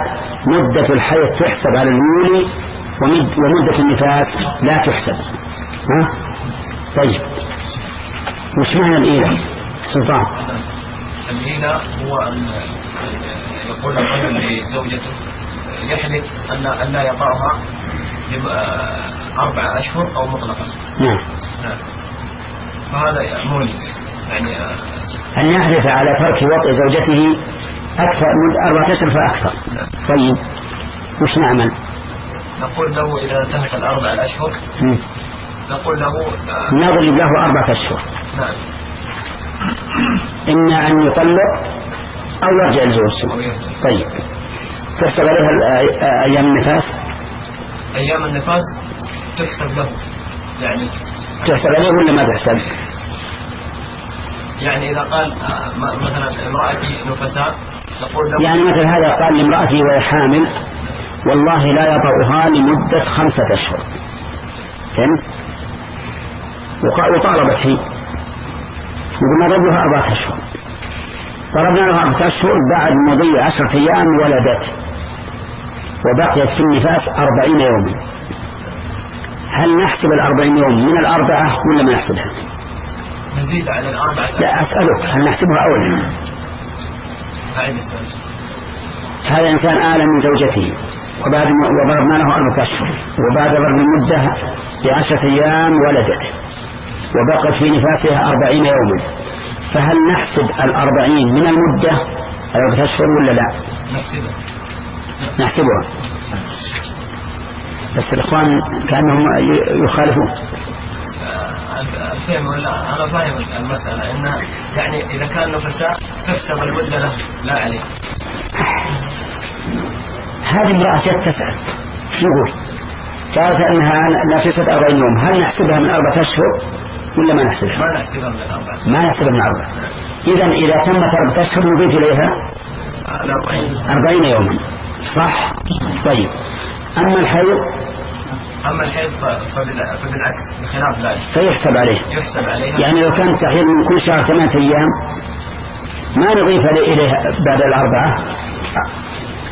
مدة الحيض تحسب على اليولي ومد ومدة النفاس لا تحسب. ها؟ طيب. وش معنى الإيلة سلطان. الهيلة هو أن يقول الرجل لزوجته يحلف أن أن لا يطأها أربع أشهر أو مطلقة نعم. نعم. فهذا مولي يعني آه، أن يحلف على ترك وطء زوجته أكثر من أربعة أشهر فأكثر. نعم. طيب. وش نعمل؟ نقول له إذا انتهت الأربع الأشهر. نقول له آه، نضرب له أربعة أشهر. نعم. إما أن يطلق أو يرجع لزوجته. طيب تحسب عليها الأ- أيام النفاس أيام النفاس تحسب له يعني تحسب عليه ولا ما تحسب؟ يعني إذا قال آه، مثلا امرأتي نفساء نقول له يعني مثل هذا قال لامرأته وهي حامل والله لا يطأها لمدة خمسة أشهر فهمت؟ وطالبت هي وقلنا ضربها أربعة أشهر ضربنا لها أربعة أشهر بعد مضي عشرة أيام ولدت وبقيت في النفاس أربعين يوما. هل نحسب الأربعين يوم من الأربعة ولا ما نحسبها؟ نزيد على الأربعة. لا أسألك هل نحسبها أولا؟ هذا إنسان آل من زوجته وبعد وضربنا له أربعة أشهر وبعد ضرب المدة بعشرة أيام ولدت وبقت في نفاسها أربعين يوما. فهل نحسب الأربعين من المدة؟ أربعة أشهر ولا لا؟ نحسبه نحسبها. بس الإخوان كأنهم يخالفون. الفهم ولا أنا فاهم المسألة. إنها يعني إذا كان نفساء تحسب المدة له. لا عليه. هذه امرأة جت تسأل. شو نقول قالت أنها نافسة أربعين يوم. هل نحسبها من أربعة أشهر؟ ولا ما نحسبها؟ ما نحسبها من الأربعة. ما نحسبها من أربعة إذا إذا تمت أربعة أشهر نضيف إليها؟ أربعين. يوما. صح؟ طيب. أما الحيض؟ أما الحيض فبالعكس بخلاف ذلك. فيحسب عليه. يحسب عليها. يعني لو كان التحيض من كل شهر ثمانية أيام ما نضيف إليها بعد الأربعة؟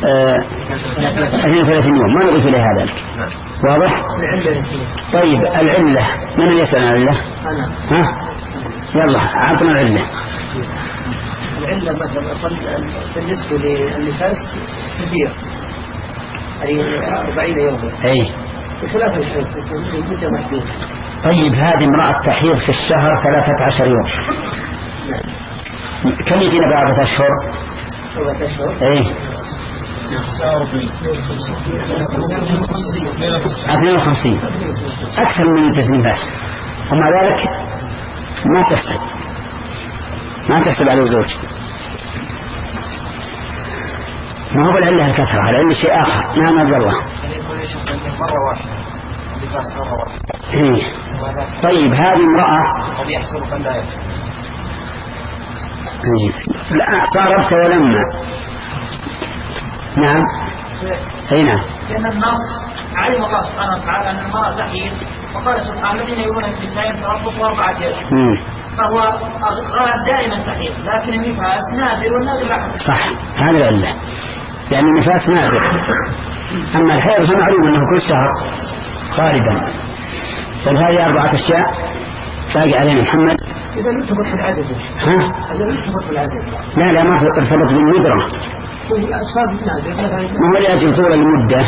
32 يوم. ما نضيف إليها ذلك نعم. واضح؟ طيب العلة. من يسأل عن العلة؟ ها؟ يلا أعطنا العلة. العلة مثلا بالنسبة للنفاس كبير يعني 40 يوما أي. بخلاف الحيض تكون مدة محدودة. طيب هذه امرأة تحيض في الشهر ثلاثة عشر يوم. كم يجينا بعد أشهر؟ أربعة أشهر. إيه 52 أكثر من التسليم بس. ومع ذلك ما تحسب. ما تحسب على الزوج. ما هو بالعلة الكثرة؟ على علة شيء آخر. نعم عبد الله. طيب هذه امرأة. يحسب يحسب؟ إيه. لا قاربت ولما نعم. أي نعم. لأن النص علم الله سبحانه وتعالى أن المرأة تحيض وقال سبحانه الذين يؤمنون بالنساء تربص أربعة أشهر مم. فهو غلط دائما تحيض لكن النفاس نادر والنادر لا صح. هذه العلة لأن النفاس نادر. أما الحيض فمعلوم أنه كل شهر غالبا بل هذه أربعة أشياء. باقي علينا محمد. إذا ارتبط بالعدد ها؟ إذا ارتبط بالعدد لا لا ما ارتبط مثلا ما هو لأجل طول المدة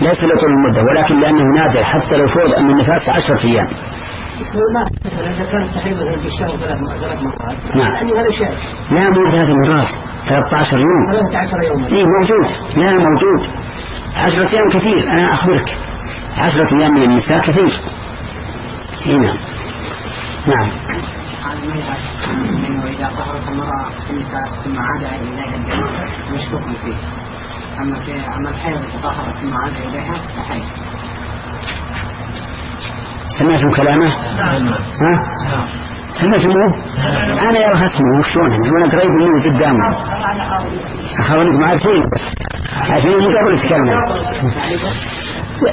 ليس لطول المدة ولكن لأنه نادر حتى لو فرض أن النفاس عشرة أيام. إذا كان في الشهر ثلاث مرات نعم. يعني شيء لا مو ثلاث مرات 13 يوم. 13 يوما اي موجود. لا موجود. عشرة أيام كثير. أنا أخبرك. عشرة أيام من النساء كثير. اي نعم. المذهب انه اذا طهرت المراه في النفاس ثم عاد اليها الدم مشكوك فيه اما في اما الحيض اذا طهرت ثم عاد اليها فحيض سمعتم كلامه؟ ها؟ سمعتموه؟ أنا يا اسمه شلون وأنا قريب منه قدامه أخوانكم عارفين بس عارفين من قبل يتكلموا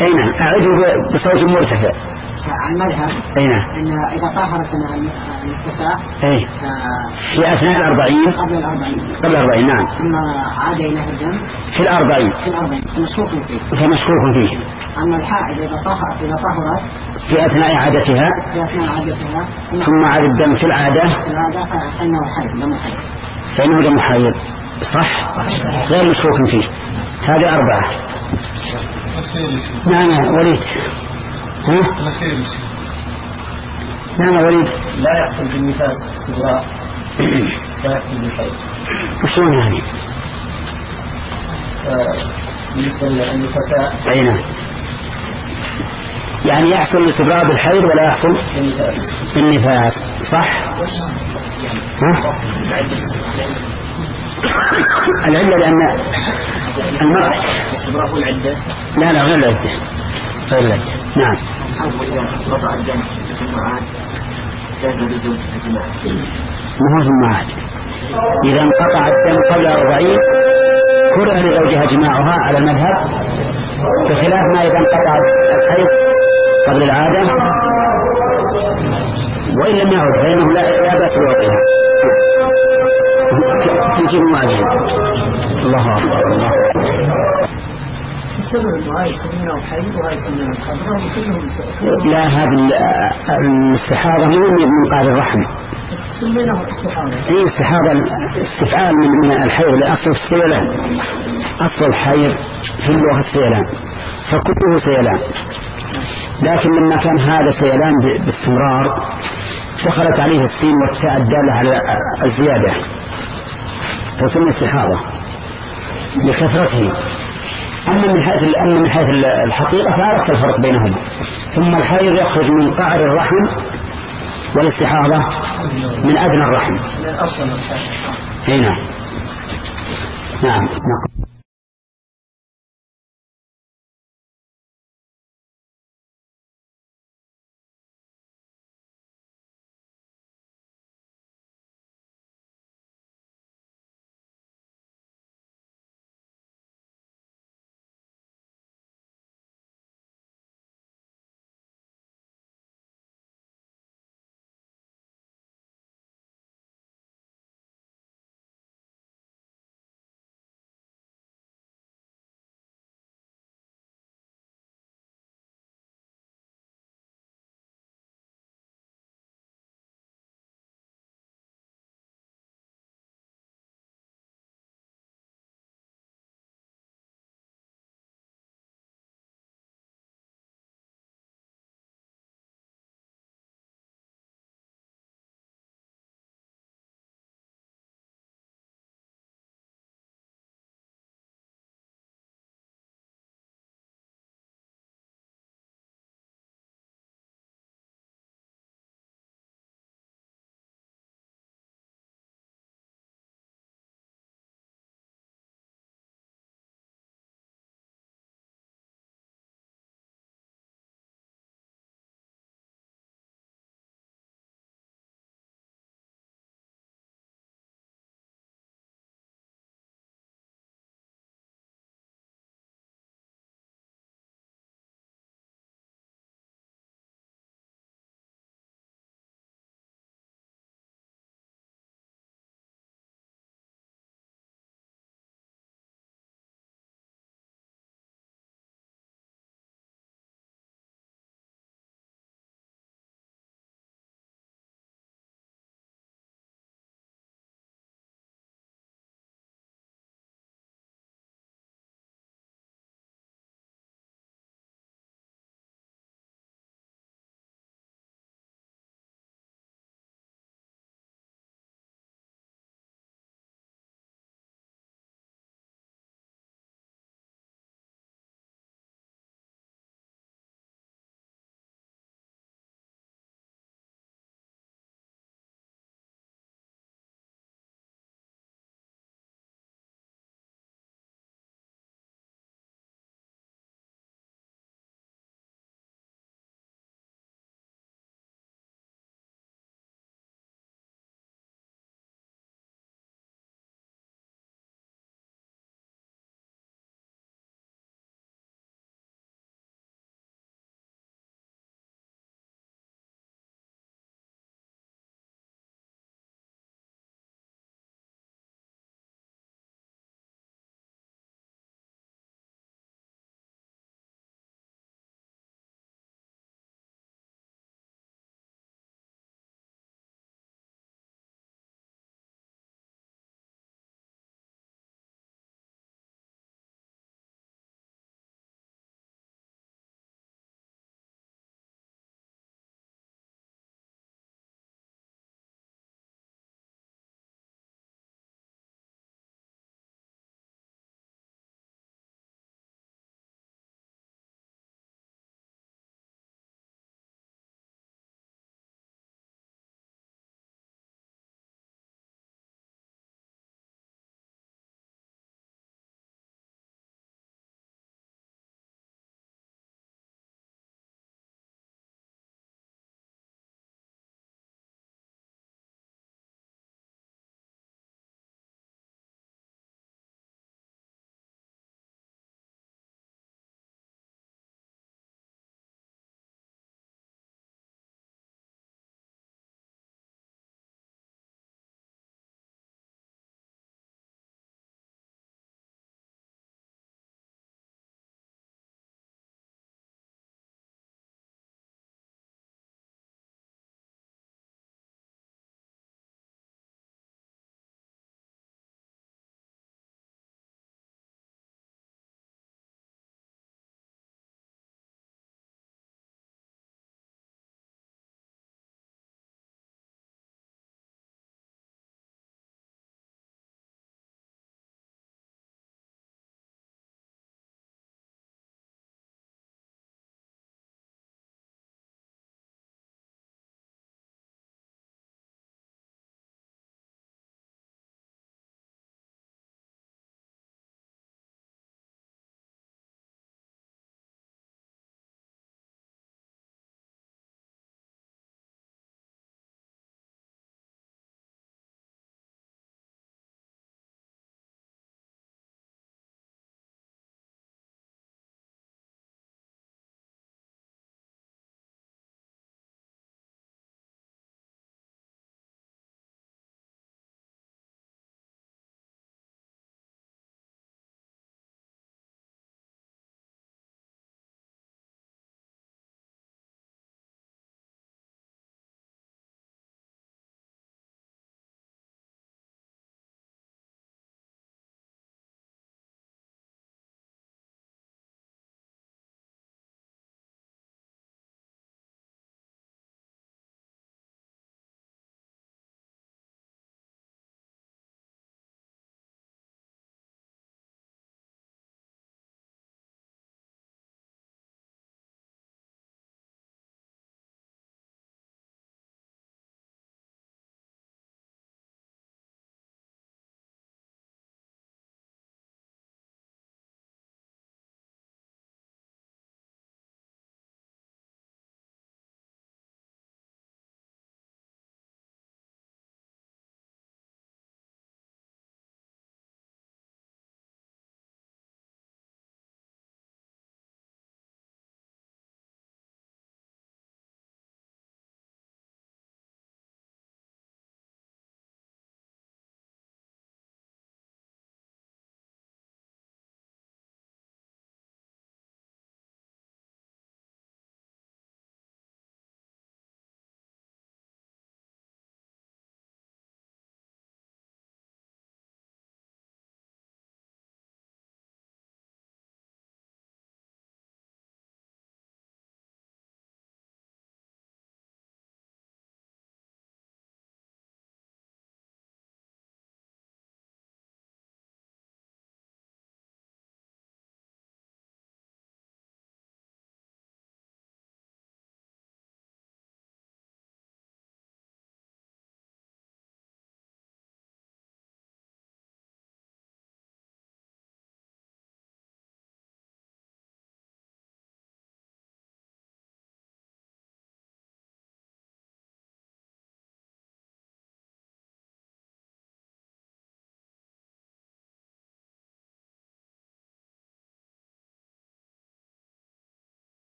أي نعم أعيده بصوت مرتفع المذهب أي نعم. إن إذا طهرت النفساء أي. ف- في أثناء الأربعين؟ قبل الأربعين. قبل الأربعين نعم. ثم عاد إليه الدم في الأربعين. في الأربعين. مشكوك فيه. فمشكوك فيه. أما الحائض إذا طهرت إذا طهرت في أثناء عادتها. في أثناء عادتها. ثم عاد الدم في العادة. في العادة فإنه حيض دم حيض فإنه دم حيض صح؟ غير مشكوك فيه. هذه أربعة. نعم يا وليد. ها؟ نعم وليد. لا يحصل بالنفاس استبراء لا يحصل بالحيض وشلون يعني؟ بالنسبة للنفساء. أي نعم. يعني يحصل الاستبراء بالحيض ولا يحصل؟ بالنفاس. بالنفاس. صح؟ ها؟ العلة لأن المرأة. استبراء العدة. لا لا غير العدة. غير العدة نعم. وضع الدم في المعاد جاز لزوج الجماع ما هو عاد إذا انقطع الدم قبل أربعين كره لزوجها جماعها على المذهب بخلاف ما إذا انقطع الحيض قبل العادة وإن لم يعد فإنه لا, بأس بوضعها. يجيب معجزة الله أكبر الله هاي حي وكلهم لا هذا ال- الاستحاضة مو من قاعد الرحم. سميناه استحاضة استفعال من من الحيض لأصل السيلان أصل الحيض في اللغة السيلان فكله سيلان لكن لما كان هذا سيلان باستمرار دخلت عليه السين والتاء الدالة على الزيادة. فسمي استحاضة لكثرته. أما من حيث أما من حيث الحقيقة فعرفت الفرق بينهما. ثم الحيض يخرج من قعر الرحم والاستحاضة من أدنى الرحم. نعم. نعم. نعم